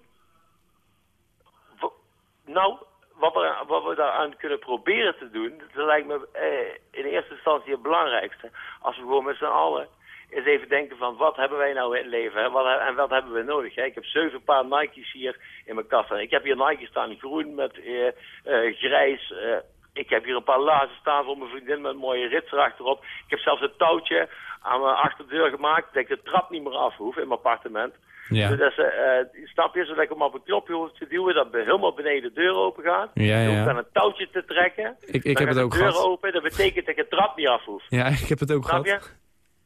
Nou, wat we, wat we daaraan kunnen proberen te doen... dat lijkt me eh, in eerste instantie het belangrijkste. Als we gewoon met z'n allen eens even denken van... wat hebben wij nou in het leven en wat hebben we nodig? Ik heb zeven paar Nike's hier in mijn kast. Ik heb hier Nike's staan groen met eh, eh, grijs... eh, ik heb hier een paar lazen staan voor mijn vriendin met mooie rits erachterop. Ik heb zelfs een touwtje aan mijn achterdeur gemaakt... dat ik de trap niet meer af hoef in mijn appartement. Ja. Zodat ze, eh, snap je, zodat ik hem op een knopje hoef te duwen, dat helemaal beneden de deur open gaat. Ja, Dan aan een touwtje te trekken. Ik, ik heb het ook de deur gehad. open, dat betekent dat ik de trap niet af hoef. Ja, ik heb het ook Snap gehad. je?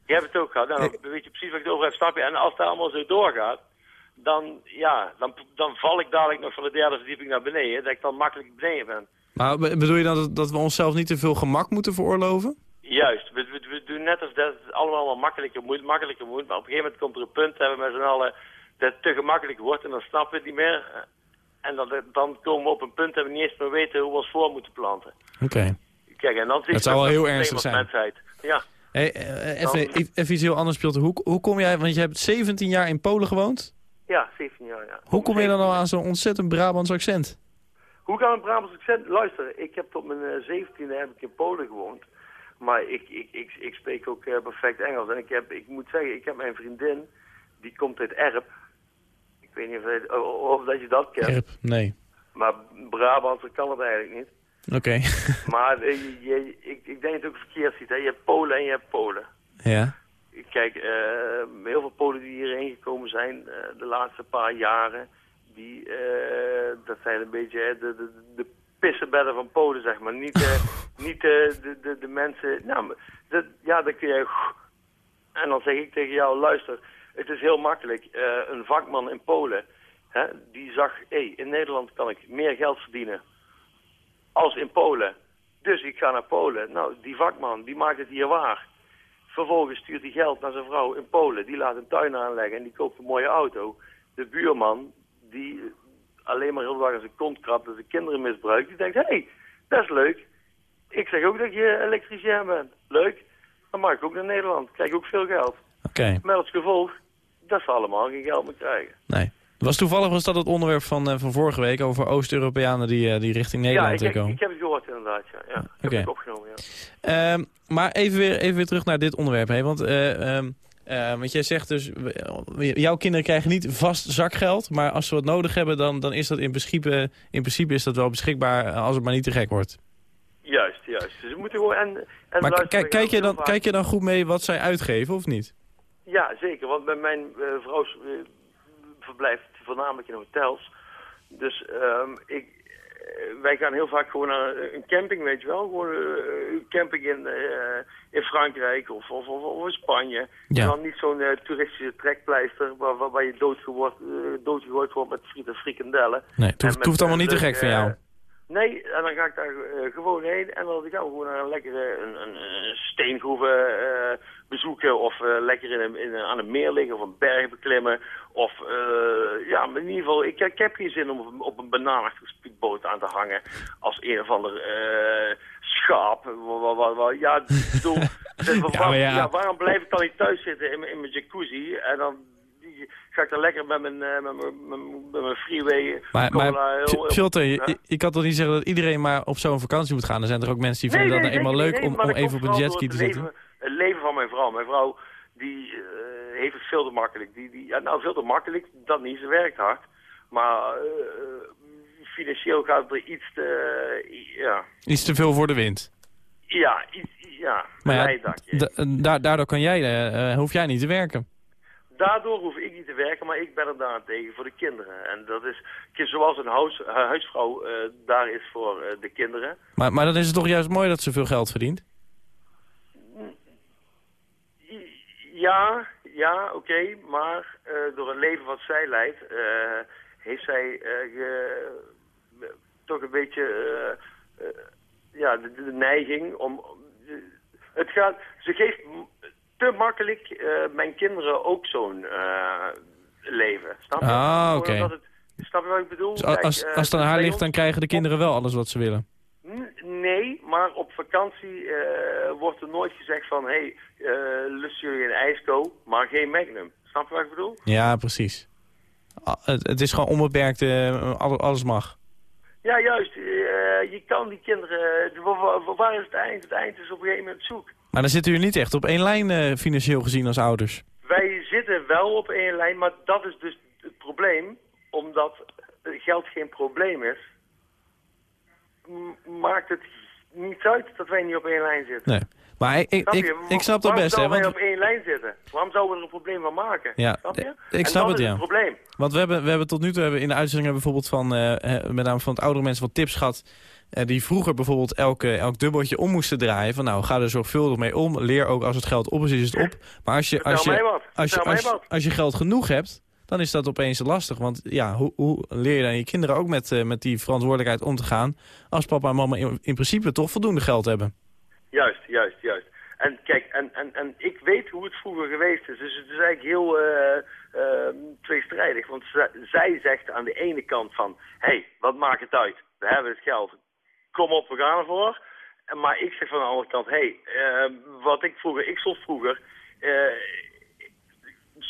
Je hebt het ook gehad. Nou, dan weet je precies wat ik het over heb, snap je? En als het allemaal zo doorgaat, dan, ja, dan, dan val ik dadelijk nog van de derde verdieping naar beneden, dat ik dan makkelijk beneden ben. Maar be- bedoel je dan dat, dat we onszelf niet te veel gemak moeten veroorloven? Juist, we, we, we doen net alsof dat het allemaal wel makkelijker moet, makkelijker moet. Maar op een gegeven moment komt er een punt, hebben we met z'n allen, dat het te gemakkelijk wordt en dan snappen we het niet meer. En dan, dan komen we op een punt dat we niet eens meer weten hoe we ons voor moeten planten. Oké. Kijk, en dan Het zou wel heel ernstig zijn. Mensheid. Ja, Hey, eh, even, even iets heel anders, Piotr. Hoe, hoe kom jij, want je hebt 17 jaar in Polen gewoond. ja, 17 jaar, ja. Hoe kom je dan nou aan zo'n ontzettend Brabants accent? Hoe kan een Brabants accent? Luister, ik heb tot mijn eh, 17e heb ik in Polen gewoond. Maar ik, ik, ik, ik spreek ook eh, perfect Engels. En ik, heb, ik moet zeggen, ik heb mijn vriendin, die komt uit Erp. Ik weet niet of, je- of, dat je dat kent. Erp, nee. Maar Brabantse kan het eigenlijk niet. Oké. Maar eh, je, je- ik, ik denk dat je het ook verkeerd ziet. Hè? Je hebt Polen en je hebt Polen. ja. Kijk, eh, heel veel Polen die hierheen gekomen zijn eh, de laatste paar jaren, die, dat zijn een beetje hè, de, de, de pissenbedden van Polen, zeg maar. Niet, niet de, de, de mensen, nou, dat, ja, dan kun je, en dan zeg ik tegen jou, luister, het is heel makkelijk. Eh, een vakman in Polen, hè, die zag, hé, hey, in Nederland kan ik meer geld verdienen als in Polen. Dus ik ga naar Polen. Nou, die vakman, die maakt het hier waar. Vervolgens stuurt hij geld naar zijn vrouw in Polen. Die laat een tuin aanleggen en die koopt een mooie auto. de buurman die alleen maar heel dag aan zijn kont krabt en zijn kinderen misbruikt, die denkt, hé, hey, dat is leuk. Ik zeg ook dat je elektricien bent. Leuk. Dan mag ik ook naar Nederland. Krijg ik ook veel geld. Oké, Met als gevolg dat ze allemaal geen geld meer krijgen. nee. Was toevallig was dat het onderwerp van, eh, van vorige week over Oost-Europeanen die, eh, die richting ja, Nederland ik, eh, heb- komen. ik heb het gehoord inderdaad, ja. ja. Ik Oké. heb het opgenomen, ja. Ehm, maar even weer, even weer terug naar dit onderwerp. Hè? Want, eh, ehm, eh, want jij zegt dus, jouw kinderen krijgen niet vast zakgeld. Maar als ze wat nodig hebben, dan, dan is dat in principe, in principe is dat wel beschikbaar als het maar niet te gek wordt. Juist, juist. Dus we moeten gewoon... En, en Maar kijk, je dan, kijk je dan goed mee wat zij uitgeven of niet? Ja, zeker. Want bij mijn eh, vrouw eh, verblijft voornamelijk in hotels. Dus ehm, ik, eh, wij gaan heel vaak gewoon naar een camping, weet je wel. Gewoon een camping in, in Frankrijk of, of, of, of in Spanje. Ja. En dan niet zo'n toeristische trekpleister waar, waar, waar je doodgegooid, doodgegooid wordt met friet en frikandellen. Nee, het hoeft, het hoeft allemaal niet te gek van jou. Nee, en dan ga ik daar gewoon heen en dan gaan we gewoon naar een lekkere een, een, een steengroeven of eh, lekker in een, in een, aan een meer liggen of een berg beklimmen. Of eh, ja, in ieder geval, ik, ik heb geen zin om op, een- op een banaanachtige speedboot aan te hangen als een of ander eh, schaap. Wa- wa- wa- wa- Ja, ik bedoel, Ja, maar ja. ja, waarom blijf ik dan niet thuis zitten in, mijn- in mijn jacuzzi en dan die- ga ik dan lekker met mijn, eh, met mijn, met mijn- freeway Maar, cola maar Filter, je, je- kan toch niet zeggen dat iedereen maar op zo'n vakantie moet gaan? Er zijn er ook mensen die Nee, vinden nee, dat nou eenmaal leuk om, om even op een jetski te zitten? Het leven, van mijn vrouw. Mijn vrouw die eh, heeft het veel te makkelijk. Die, die, ja, nou, veel te makkelijk, dat niet. Ze werkt hard. Maar eh, financieel gaat het er iets te... ja, Iets te veel voor de wind. ja, iets, ja, Maar ja, da- daardoor kan jij, eh, eh, hoef jij niet te werken. Daardoor hoef ik niet te werken, maar ik ben er daarentegen voor de kinderen. En dat is, zoals een huis, huisvrouw eh, daar is voor eh, de kinderen. Maar, maar dan is het toch juist mooi dat ze veel geld verdient? Ja, ja, oké, maar eh, door het leven wat zij leidt, eh, heeft zij eh, toch een beetje ja, de, de neiging om... het gaat, ze geeft te makkelijk mijn kinderen ook zo'n leven. Snap je? Ah, oké. het- Snap je wat ik bedoel? Dus als, Kijk, als het aan haar bij ligt, dan krijgen de kinderen wel alles wat ze willen. Nee, maar op vakantie eh, wordt er nooit gezegd van... hé, hey, eh, lust jullie een ijsko, maar geen Magnum. Snap je wat ik bedoel? Ja, precies. A- Het, het is gewoon onbeperkt, eh, alle- alles mag. Ja, juist. je kan die kinderen... wa- wa- waar is het eind? Het eind is op een gegeven moment zoek. Maar dan zitten jullie niet echt op één lijn financieel gezien als ouders. Wij zitten wel op één lijn, maar dat is dus het probleem. Omdat geld geen probleem is... maakt het niet uit dat wij niet op één lijn zitten. Nee. Maar ik, ik, Snap ik, ik snap dat Waarom best, hè. zouden wij op één lijn zitten? Waarom zouden we er een probleem van maken? Ja, snap je? ik en snap dat het, is ja. het probleem. want we hebben, we hebben tot nu toe hebben in de uitzending hebben we bijvoorbeeld van, eh, met name van het oudere mensen wat tips gehad. eh, die vroeger bijvoorbeeld elke, elk dubbeltje om moesten draaien. Van nou, ga er zorgvuldig mee om. Leer ook als het geld op is, is het op. Maar als je, als je, als je, als je geld genoeg hebt, dan is dat opeens lastig. Want ja, hoe, hoe leer je dan je kinderen ook met, eh, met die verantwoordelijkheid om te gaan... als papa en mama in, in principe toch voldoende geld hebben? Juist, juist, juist. En kijk, en, en, en ik weet hoe het vroeger geweest is. Dus het is eigenlijk heel eh, eh, tweestrijdig. Want zij, zegt aan de ene kant van... Hé, hey, wat maakt het uit? We hebben het geld. Kom op, we gaan ervoor. Maar ik zeg van de andere kant... Hé, hey, eh, wat ik vroeger... Ik stond vroeger... eh,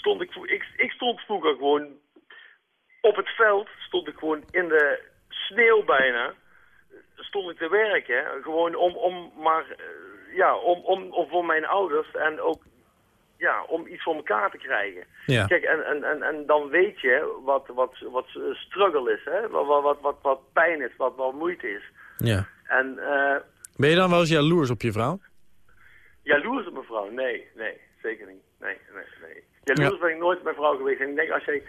stond ik, ik, ik stond vroeger gewoon... Op het veld stond ik gewoon in de sneeuw bijna stond ik te werken. Gewoon om, om maar, eh, ja, om, om, om voor mijn ouders en ook, ja, om iets voor elkaar te krijgen. Ja. Kijk, en, en, en, en dan weet je wat, wat, wat struggle is, hè? Wat, wat, wat, wat, wat pijn is, wat, wat moeite is. ja. En eh Ben je dan wel eens jaloers op je vrouw? jaloers op mijn vrouw? Nee, nee, zeker niet. Nee, nee, nee. Jaloers ben ik nooit op mijn vrouw geweest. En ik denk, als jij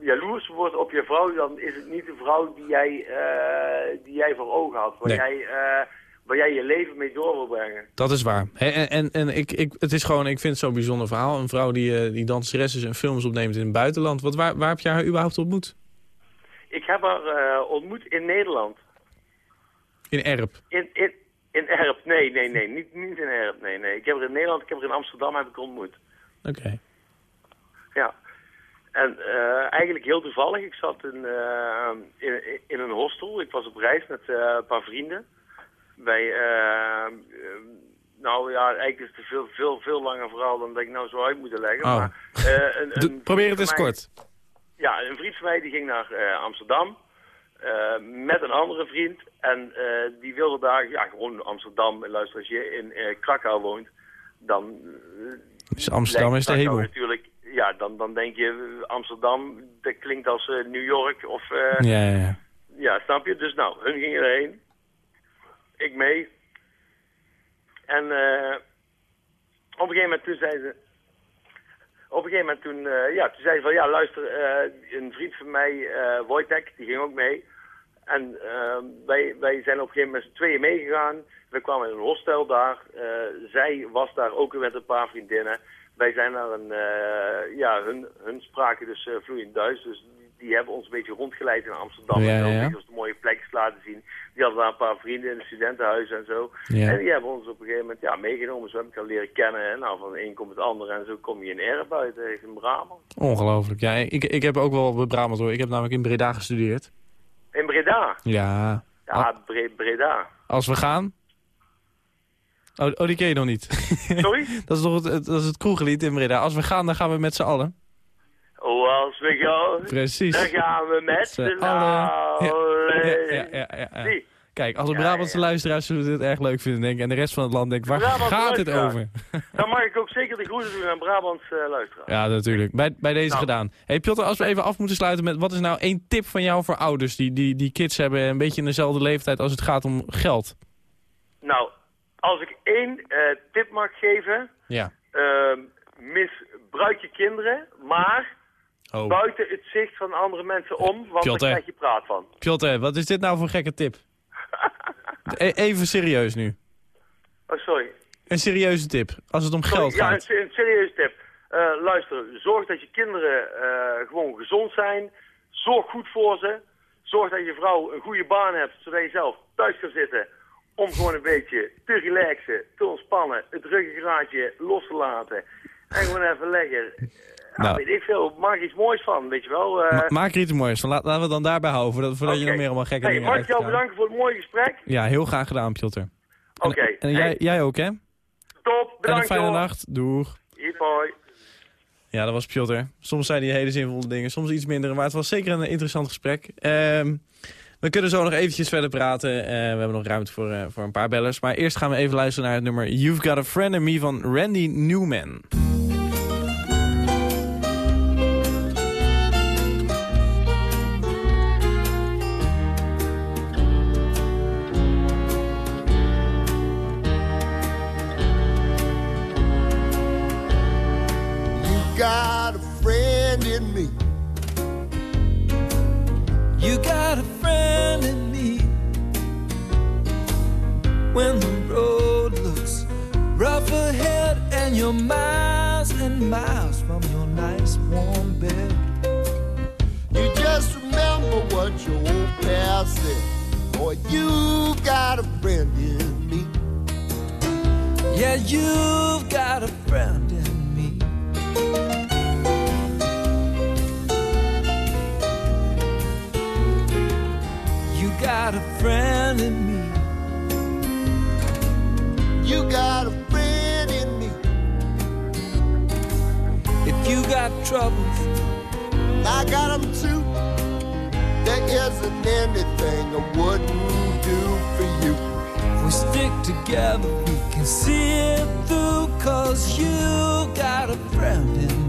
jaloers wordt op je vrouw, dan is het niet de vrouw die jij, eh, die jij voor ogen had. Waar, Nee. jij, eh, waar jij je leven mee door wil brengen. Dat is waar. En, en, en ik, ik, het is gewoon, ik vind het zo'n bijzonder verhaal. Een vrouw die, eh, die danseres is en films opneemt in het buitenland. Wat, waar, waar heb je haar überhaupt ontmoet? Ik heb haar ontmoet in Nederland. In Erp. In, in, in Erp. Nee, nee, nee. Niet, niet in Erp. Nee, nee. Ik heb haar in Nederland, ik heb haar in Amsterdam heb ik ontmoet. Oké. Ja. En eh, eigenlijk heel toevallig, ik zat in, eh, in, in een hostel. Ik was op reis met eh, een paar vrienden. Bij, nou ja, eigenlijk is het een veel, veel, veel langer verhaal dan dat ik nou zo uit moet leggen. Oh. Maar, een, een probeer het eens mij- kort. Ja, een vriend van mij die ging naar Amsterdam met een andere vriend. En die wilde daar, ja, gewoon Amsterdam. Luister, als je in Krakau woont, dan... Dus Amsterdam is de hemel. Natuurlijk, ja, dan, dan denk je Amsterdam, dat klinkt als eh, New York of... eh, Ja, ja, ja. ja, snap je? Dus nou, hun gingen erheen. Ik mee. En eh, op een gegeven moment toen zei ze... Op een gegeven moment toen, ja, toen zei ze van, ja luister, een vriend van mij, Wojtek, die ging ook mee. En wij, wij zijn op een gegeven moment z'n tweeën meegegaan. We kwamen in een hostel daar. Zij was daar ook weer met een paar vriendinnen. Wij zijn naar een, eh, ja, hun, hun spraken dus eh, vloeiend Duits. Dus die, die hebben ons een beetje rondgeleid in Amsterdam. Ja, en ja, ons de mooie plekjes laten zien. Die hadden daar een paar vrienden in het studentenhuis en zo. Ja. En die hebben ons op een gegeven moment ja, meegenomen. Zo heb ik al leren kennen. En nou, van het een komt het ander. En zo kom je in Erp uit, eh, in Brabant. Ongelooflijk. Ja, ik, ik heb ook wel bij Brabant hoor. Ik heb namelijk in Breda gestudeerd. In Breda. Ja. Ja, Bre- Breda. als we gaan... Oh, oh, die ken je nog niet. Sorry? dat is toch het, het- dat is het kroeglied in Breda. Als we gaan, dan gaan we met z'n allen. Oh, als we gaan, Precies. dan gaan we met Z'n allen. allen. Ja, ja, ja, ja, ja. Die. Kijk, als de Ja, Brabantse ja. luisteraars zullen dit erg leuk vinden, denk ik. En de rest van het land denkt, waar Brabantse gaat dit luisteraars. over? Dan mag ik ook zeker de groeten doen aan Brabants eh luisteraars. Ja, natuurlijk. Bij, bij deze Nou. gedaan. hey, Piotr, als we even af moeten sluiten met... wat is nou één tip van jou voor ouders die, die, die kids hebben... een beetje in dezelfde leeftijd als het gaat om geld? Nou, als ik één eh, tip mag geven, Ja. ehm, misbruik je kinderen, maar Oh. buiten het zicht van andere mensen om, want Piotr. daar krijg je praat van. Piotr, wat is dit nou voor gekke tip? E- even serieus nu. Oh, sorry. Een serieuze tip. Als het om Sorry, geld ja, een, gaat. se- een serieuze tip. Eh, luister, zorg dat je kinderen eh, gewoon gezond zijn. Zorg goed voor ze. Zorg dat je vrouw een goede baan hebt, zodat je zelf thuis kan zitten. Om gewoon een beetje te relaxen, te ontspannen, het ruggengraatje los te laten. En gewoon even lekker, eh, ja, Nou. weet ik veel, maak er iets moois van, weet je wel. eh. Ma- maak er iets moois van. Laten we het dan daarbij houden, voordat, voordat je nog meer allemaal gekke hey, dingen Mag ik jou bedanken voor het mooie gesprek? Ja, heel graag gedaan, Piotr. En, Oké. en Hey, jij, jij ook, hè? Top, En bedankt een fijne nacht. Doeg. Hoi. Ja, dat was Piotr. Soms zei hij hele zinvolle dingen, soms iets minder. Maar het was zeker een interessant gesprek. Ehm, we kunnen zo nog eventjes verder praten. Eh, we hebben nog ruimte voor, eh, voor een paar bellers. Maar eerst gaan we even luisteren naar het nummer You've Got a Friend in Me van Randy Newman. Old past said. Boy, you got a friend in me. Yeah, you've got a friend in me. You got a friend in me. You got a friend in me. If you got troubles, I got them too. There isn't anything I wouldn't do for you. if we stick together, we can see it through. Cause you got a friend in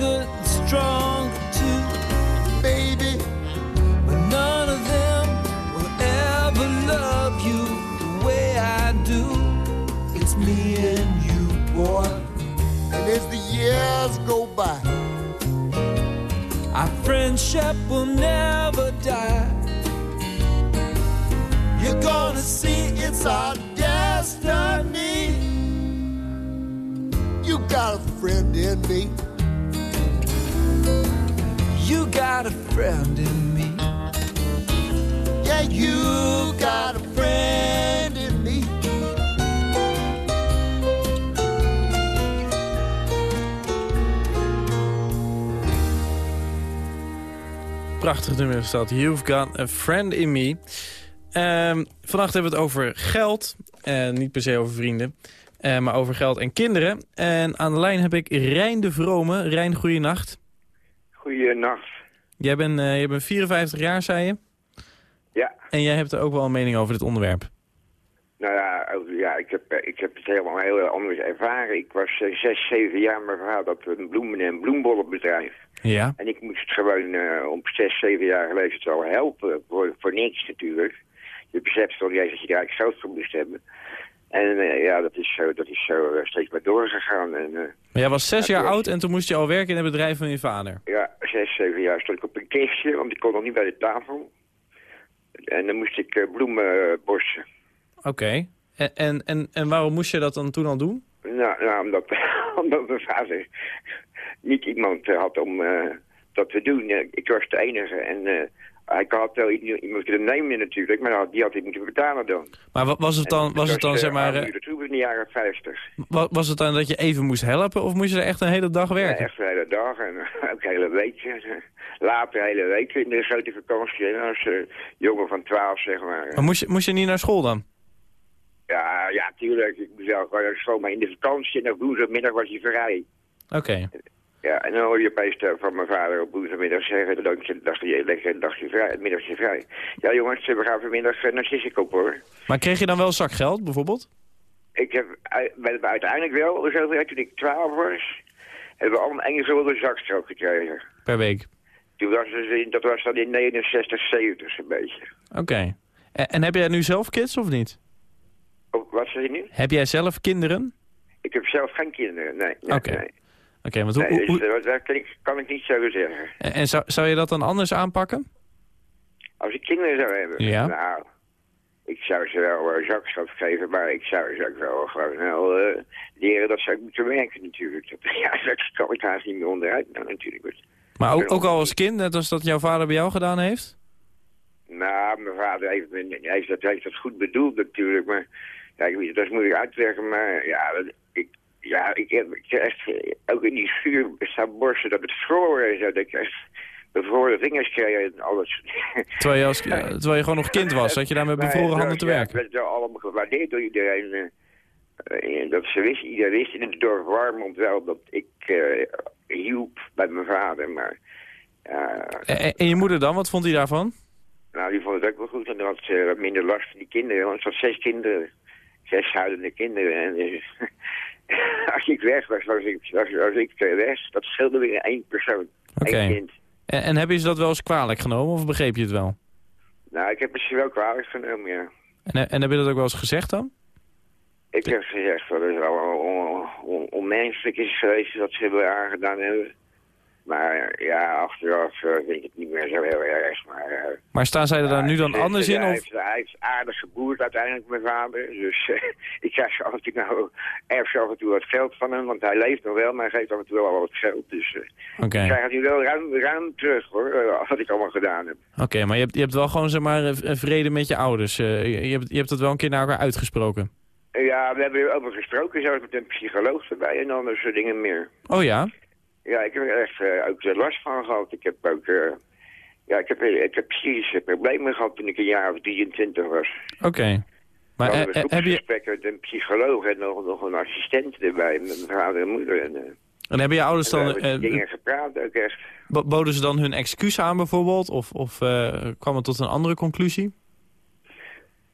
Bigger and stronger too. baby. But none of them will ever love you the way I do. It's me and you, boy. And as the years go by, Our friendship will never die. You're gonna see it's our destiny. You got a friend in me. You got a friend in me. Yeah, you got a friend in me. Prachtig nummer is dat. You've got a friend in me. Ehm, vannacht hebben we het over geld. En niet per se over vrienden. eh, maar over geld en kinderen. En aan de lijn heb ik Rijn de Vrome. Rijn, goeienacht. Goeienacht. Jij bent, eh, jij bent 54 jaar, zei je. Ja. En jij hebt er ook wel een mening over dit onderwerp. Nou ja, ja ik, heb, eh, ik heb het helemaal heel anders ervaren. Ik was eh, zes, zeven jaar mijn vader op een bloemen- en bloembollenbedrijf. Ja. En ik moest het gewoon eh, om zes, zeven jaar leeftijd al helpen. Voor, voor niks natuurlijk. Je beseft toch niet eens dat je daar eigenlijk zelf voor moest hebben. En eh, ja, dat is zo, dat is zo eh, steeds maar doorgegaan. En, eh, Maar jij was zes Ja, jaar oud en toen moest je al werken in het bedrijf van je vader. ja, zes, zeven jaar stond ik op een kistje, want ik kon nog niet bij de tafel. En dan moest ik bloemen borsten. Oké. En, en, en, en waarom moest je dat dan toen al doen? Nou, nou omdat, omdat mijn vader niet iemand had om dat te doen. Ik was de enige en hij had wel iemand kunnen nemen natuurlijk, maar die had hij moeten betalen dan. Maar wa- was het dan, was het dan zeg maar, eh, Dat in de jaren 50. wa- was het dan dat je even moest helpen of moest je er echt een hele dag Ja, werken? echt de hele dag en eh, ook de hele week. eh, Later de hele week in de grote vakantie. Als eh, jongen van 12 zeg maar. Maar moest je, moest je niet naar school dan? Ja, ja, tuurlijk. Ik moest wel gewoon naar school, maar in de vakantie en op woensdagmiddag was hij vrij. Oké. Ja, en dan hoor je opeens eh, van mijn vader op woensdagmiddag zeggen... dan je dacht je lekker een dagje vrij, middagje vrij. Ja jongens, we gaan vanmiddag uh, naar Sissikop hoor. Maar kreeg je dan wel zakgeld bijvoorbeeld? Ik heb hebben uiteindelijk wel, zover toen ik 12 was... hebben we al een Engelse gulden zakstrook gekregen. Per week? Toen was in, dat was dan in 69, 70 een beetje. Oké. En, en heb jij nu zelf kids of niet? Oh, wat zeg je nu? Heb jij zelf kinderen? Ik heb zelf geen kinderen, nee. nee, Oké. nee. Oké, want hoe, Nee, hoe- dus, eh, dat kan ik, kan ik niet zo zeggen. en en zou, zou je dat dan anders aanpakken? Als ik kinderen zou hebben, Ja. nou, ik zou ze wel uh, zakschap geven, maar ik zou ze ook wel gewoon wel eh, leren dat ze ook moeten werken natuurlijk. Dat, ja, dat kan ik haast niet meer onderuit nou, natuurlijk. Maar ook, ook al als kind, net als dat jouw vader bij jou gedaan heeft? Nou, mijn vader heeft, dat, heeft dat goed bedoeld natuurlijk, maar ja, ik weet, dat is moeilijk uit te leggen, maar ja, dat, ik, ja, ik heb echt eh, ook in die schuur staan borsten dat het vroor zo, dat ik echt bevroren vingers kreeg en alles. Terwijl je, als, terwijl je gewoon nog kind was, zat je daar met bevroren handen te ja, werken? Het werd allemaal gewaardeerd door iedereen. eh, dat ze wist, iedereen wist in het dorp Warmond wel dat ik eh, hielp bij mijn vader, maar ja, En, je moeder dan, wat vond hij daarvan? nou, die vond het ook wel goed. En dan had ze wat minder last van die kinderen. Want ze had zes kinderen. Zes huilende kinderen. En eh, als ik weg was, was ik, was, was ik eh, weg. Dat scheelde weer één persoon. Oké. Eén kind. En, en heb je ze dat wel eens kwalijk genomen of begreep je het wel? Nou, ik heb het ze wel kwalijk genomen, ja. En, en heb je dat ook wel eens gezegd dan? Ik heb gezegd dat het on- on- onmenselijk is geweest wat ze hebben aangedaan hebben. Maar ja, achteraf eh, vind ik het niet meer zo heel erg. Maar, eh, Maar staan zij er daar nu dan anders in? Hij Of? heeft, hij heeft aardig geboerd uiteindelijk, mijn vader. Dus eh, ik krijg af en toe nou erg af en toe wat geld van hem. Want hij leeft nog wel, maar hij geeft af en toe wel wat geld. Dus eh, ik krijg het nu wel ruim, ruim terug hoor, eh, wat ik allemaal gedaan heb. Oké, maar je hebt, je hebt wel gewoon zeg maar eh, vrede met je ouders. Eh, je, hebt, je hebt dat wel een keer naar elkaar uitgesproken. Eh, Ja, we hebben erover gesproken, zelfs met een psycholoog erbij en dan dat soort dingen meer. Oh ja? Ja, ik heb er echt eh, ook er last van gehad. Ik heb ook... eh, ja, ik heb, ik heb psychische problemen gehad toen ik een jaar of 23 was. Oké. Maar eh, hadden eh, een heb je, met een psycholoog en nog, nog een assistent erbij met mijn vader en moeder. En, eh, en hebben je ouders dan... eh, dingen gepraat ook echt. bo- boden ze dan hun excuus aan bijvoorbeeld? Of, of eh, kwam het tot een andere conclusie?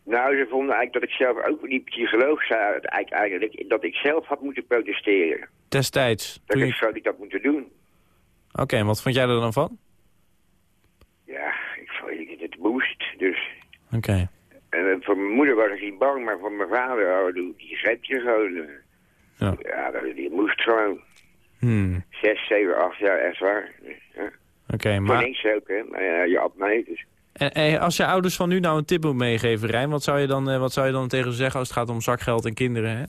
Nou, ze vonden eigenlijk dat ik zelf ook die psycholoog zei eigenlijk, eigenlijk dat ik zelf had moeten protesteren. Destijds. Dat ik je... zo niet had moeten doen. Oké, en wat vond jij er dan van? Ja, ik vond het, het moest. Dus Oké. En eh, voor mijn moeder was ik niet bang, maar voor mijn vader, oh, die, greep je gewoon. eh. Ja. Ja, dat, die moest gewoon. Hmm. Zes, zeven, acht jaar, echt waar. Ja. Oké, Voor maar... niks ook, hè. Maar ja, je had mij, dus. En, en als je ouders van nu nou een tip moet meegeven, Rijn... wat zou je dan, eh, wat zou je dan tegen ze zeggen als het gaat om zakgeld en kinderen? Hè?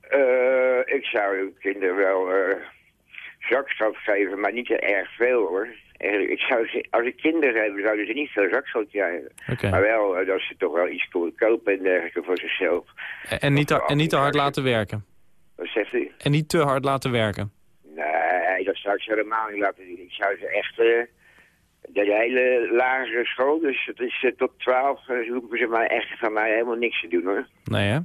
Eh, ik zou uw kinderen wel eh zakgeld geven, maar niet erg veel hoor. Ik zou ze, als ik kinderen heb, zouden ze niet veel zakgeld krijgen. Maar wel dat ze toch wel iets kunnen kopen en dergelijke voor zichzelf. En, en niet te, en niet te hard laten werken. Wat zegt u? En niet te hard laten werken. Nee, dat zou ik ze helemaal niet laten doen. Ik zou ze echt... eh, de hele lagere school, dus het is eh, tot 12, uh, hoeven ze maar echt van mij helemaal niks te doen hoor. Nee, hè?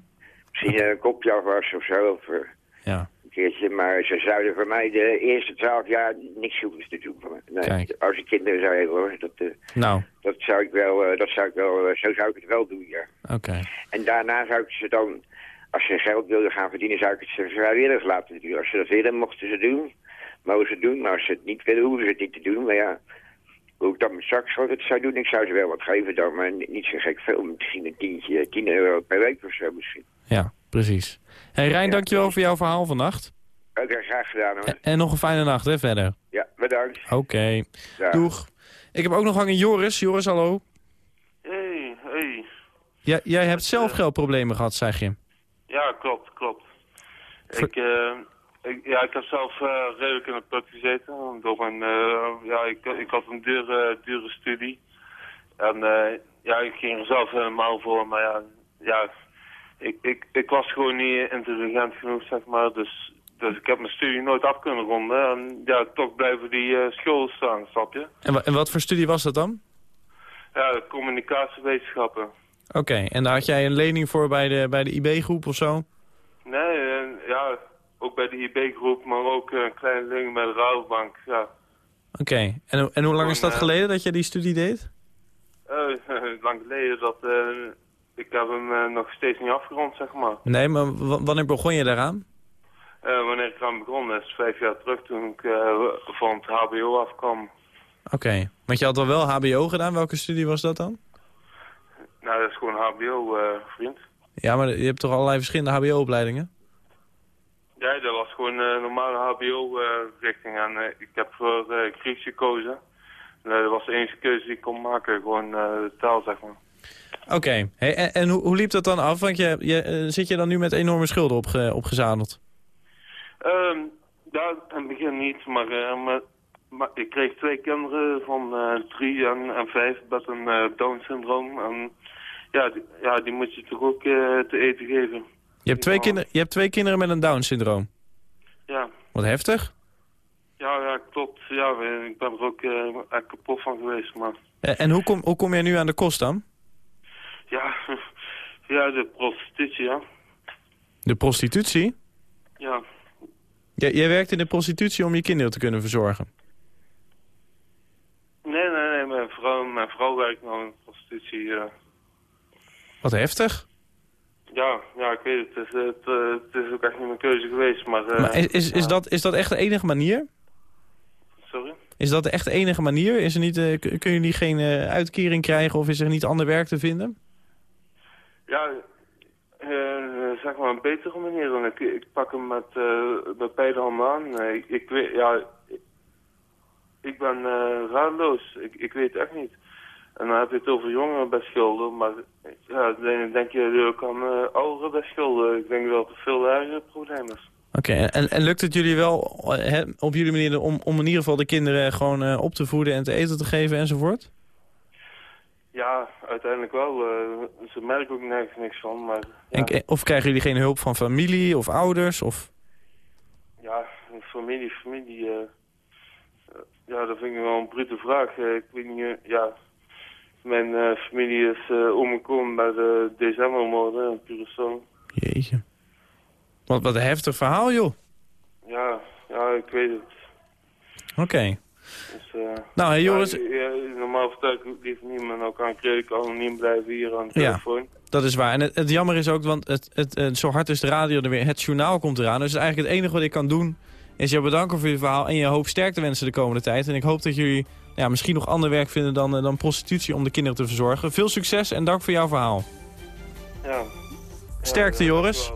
Misschien eh, een kopje afwas of zo, of eh, Ja. een keertje. Maar ze zouden voor mij de eerste 12 jaar niks hoeven te doen. voor me. Nee, als ik kinderen zou hebben hoor, dat, eh, Nou, dat zou ik wel, eh, dat zou ik wel, eh, zo zou ik het wel doen, ja. oké. En daarna zou ik ze dan, als ze geld wilden gaan verdienen, zou ik het ze vrijwillig laten doen. Als ze dat willen, mochten ze doen. Mogen ze doen, maar als ze het niet willen, hoeven ze het niet te doen. Maar ja, hoe ik dan met straks het zou doen, ik zou ze wel wat geven dan, maar niet zo gek veel. Misschien een tientje, 10 euro per week of zo misschien. Ja, precies. Hey Rijn, dankjewel voor jouw verhaal vannacht. Oké, graag gedaan hoor. En, en nog een fijne nacht, hè, verder. Ja, bedankt. Oké. Doeg. Ik heb ook nog hangen Joris. Joris, hallo. Hey, hey. Ja, jij hebt zelf geldproblemen gehad, zeg je. Ja, klopt, klopt. Ik, eh, ik, ja, ik heb zelf eh, redelijk in de put gezeten. Door mijn, eh, ja, ik, ik had een dure, dure studie. En eh, ja, ik ging er zelf helemaal voor. Maar ja, ja ik, ik, ik was gewoon niet intelligent genoeg, zeg maar. Dus, dus ik heb mijn studie nooit af kunnen ronden. En ja, toch blijven die scholen staan, snap je? En, en wat voor studie was dat dan? Ja, communicatiewetenschappen. Oké, en daar had jij een lening voor bij de, bij de IB-groep of zo? Nee, ja, ook bij de IB-groep, maar ook eh, een kleine lening bij de Rabobank, ja. Oké, en, en hoe lang is dat eh, geleden dat je die studie deed? Eh, lang geleden dat, ik heb hem nog steeds niet afgerond, zeg maar. Nee, maar wanneer begon je daaraan? Wanneer ik eraan begon, dat is vijf jaar terug toen ik van het hbo afkwam. Oké, want je had al wel hbo gedaan. Welke studie was dat dan? Nou, dat is gewoon hbo, vriend. Ja, maar je hebt toch allerlei verschillende hbo-opleidingen? Ja, dat was gewoon een normale hbo-richting en eh, ik heb voor eh, Grieks gekozen. En, eh, dat was de enige keuze die ik kon maken, gewoon eh, de taal, zeg maar. Oké, hey, en, en hoe, hoe liep dat dan af? Want je, je, eh, zit je dan nu met enorme schulden opge, opgezadeld? Ehm ja, in het begin niet, maar, eh, maar, maar ik kreeg twee kinderen van eh, drie en, en vijf met een eh, Down-syndroom. En ja die, ja, die moet je toch ook eh, te eten geven. Je hebt twee, kinder, je hebt twee kinderen met een Down-syndroom. Ja, Wat heftig. ja, ja klopt. Ja, ik ben er ook echt kapot van geweest, maar En hoe kom, hoe kom jij nu aan de kost dan? ja, ja de prostitutie, ja. De prostitutie? Ja, Jij, jij werkt in de prostitutie om je kinderen te kunnen verzorgen. nee, nee, nee, mijn vrouw, mijn vrouw werkt nou in de prostitutie. Wat heftig. Ja, ja, ik weet het. Het is, het, eh, het is ook echt niet mijn keuze geweest, maar... eh, Maar is, is, dat, is dat echt de enige manier? Sorry? Is dat de echt de enige manier? Is er niet, eh, kun- jullie geen uitkering krijgen of is er niet ander werk te vinden? Ja, zeg maar een betere manier dan ik. Ik pak hem met, met beide handen aan. Ik, ik weet, ja, ik, ben raadloos. Ik, ik weet echt niet. En dan heb je het over jongeren bij schulden, maar ja, dan denk je ook aan eh ouderen bij schulden. Ik denk dat het een veel erger probleem is. Oké, en, en lukt het jullie wel eh, op jullie manier om, om in ieder geval de kinderen gewoon eh, op te voeden en te eten te geven enzovoort? Ja, uiteindelijk wel. eh, ze merken ook nergens niks van, maar ja, En, of krijgen jullie geen hulp van familie of ouders? Of... ja familie, familie... ja, dat vind ik wel een brute vraag. Ik weet niet, ja... Mijn eh, familie is eh, omgekomen bij de decembermoorden in Curaçao. Jeetje. Wat, wat een heftig verhaal, joh. Ja, ja, ik weet het. Oké. Dus, eh, Nou, hey, Joris- ja, ja, normaal vertel ik ook liever niet met elkaar. Kreeg ik anoniem blijven hier aan de Ja. telefoon. Dat is waar. En het, het jammer is ook, want het, het, eh, zo hard is de radio er weer. Het journaal komt eraan. Dus eigenlijk het enige wat ik kan doen... is je bedanken voor je verhaal en je hoop sterkte wensen de komende tijd. En ik hoop dat jullie ja, misschien nog ander werk vinden dan, eh, dan prostitutie om de kinderen te verzorgen. Veel succes en dank voor jouw verhaal. Ja. Sterkte, Joris.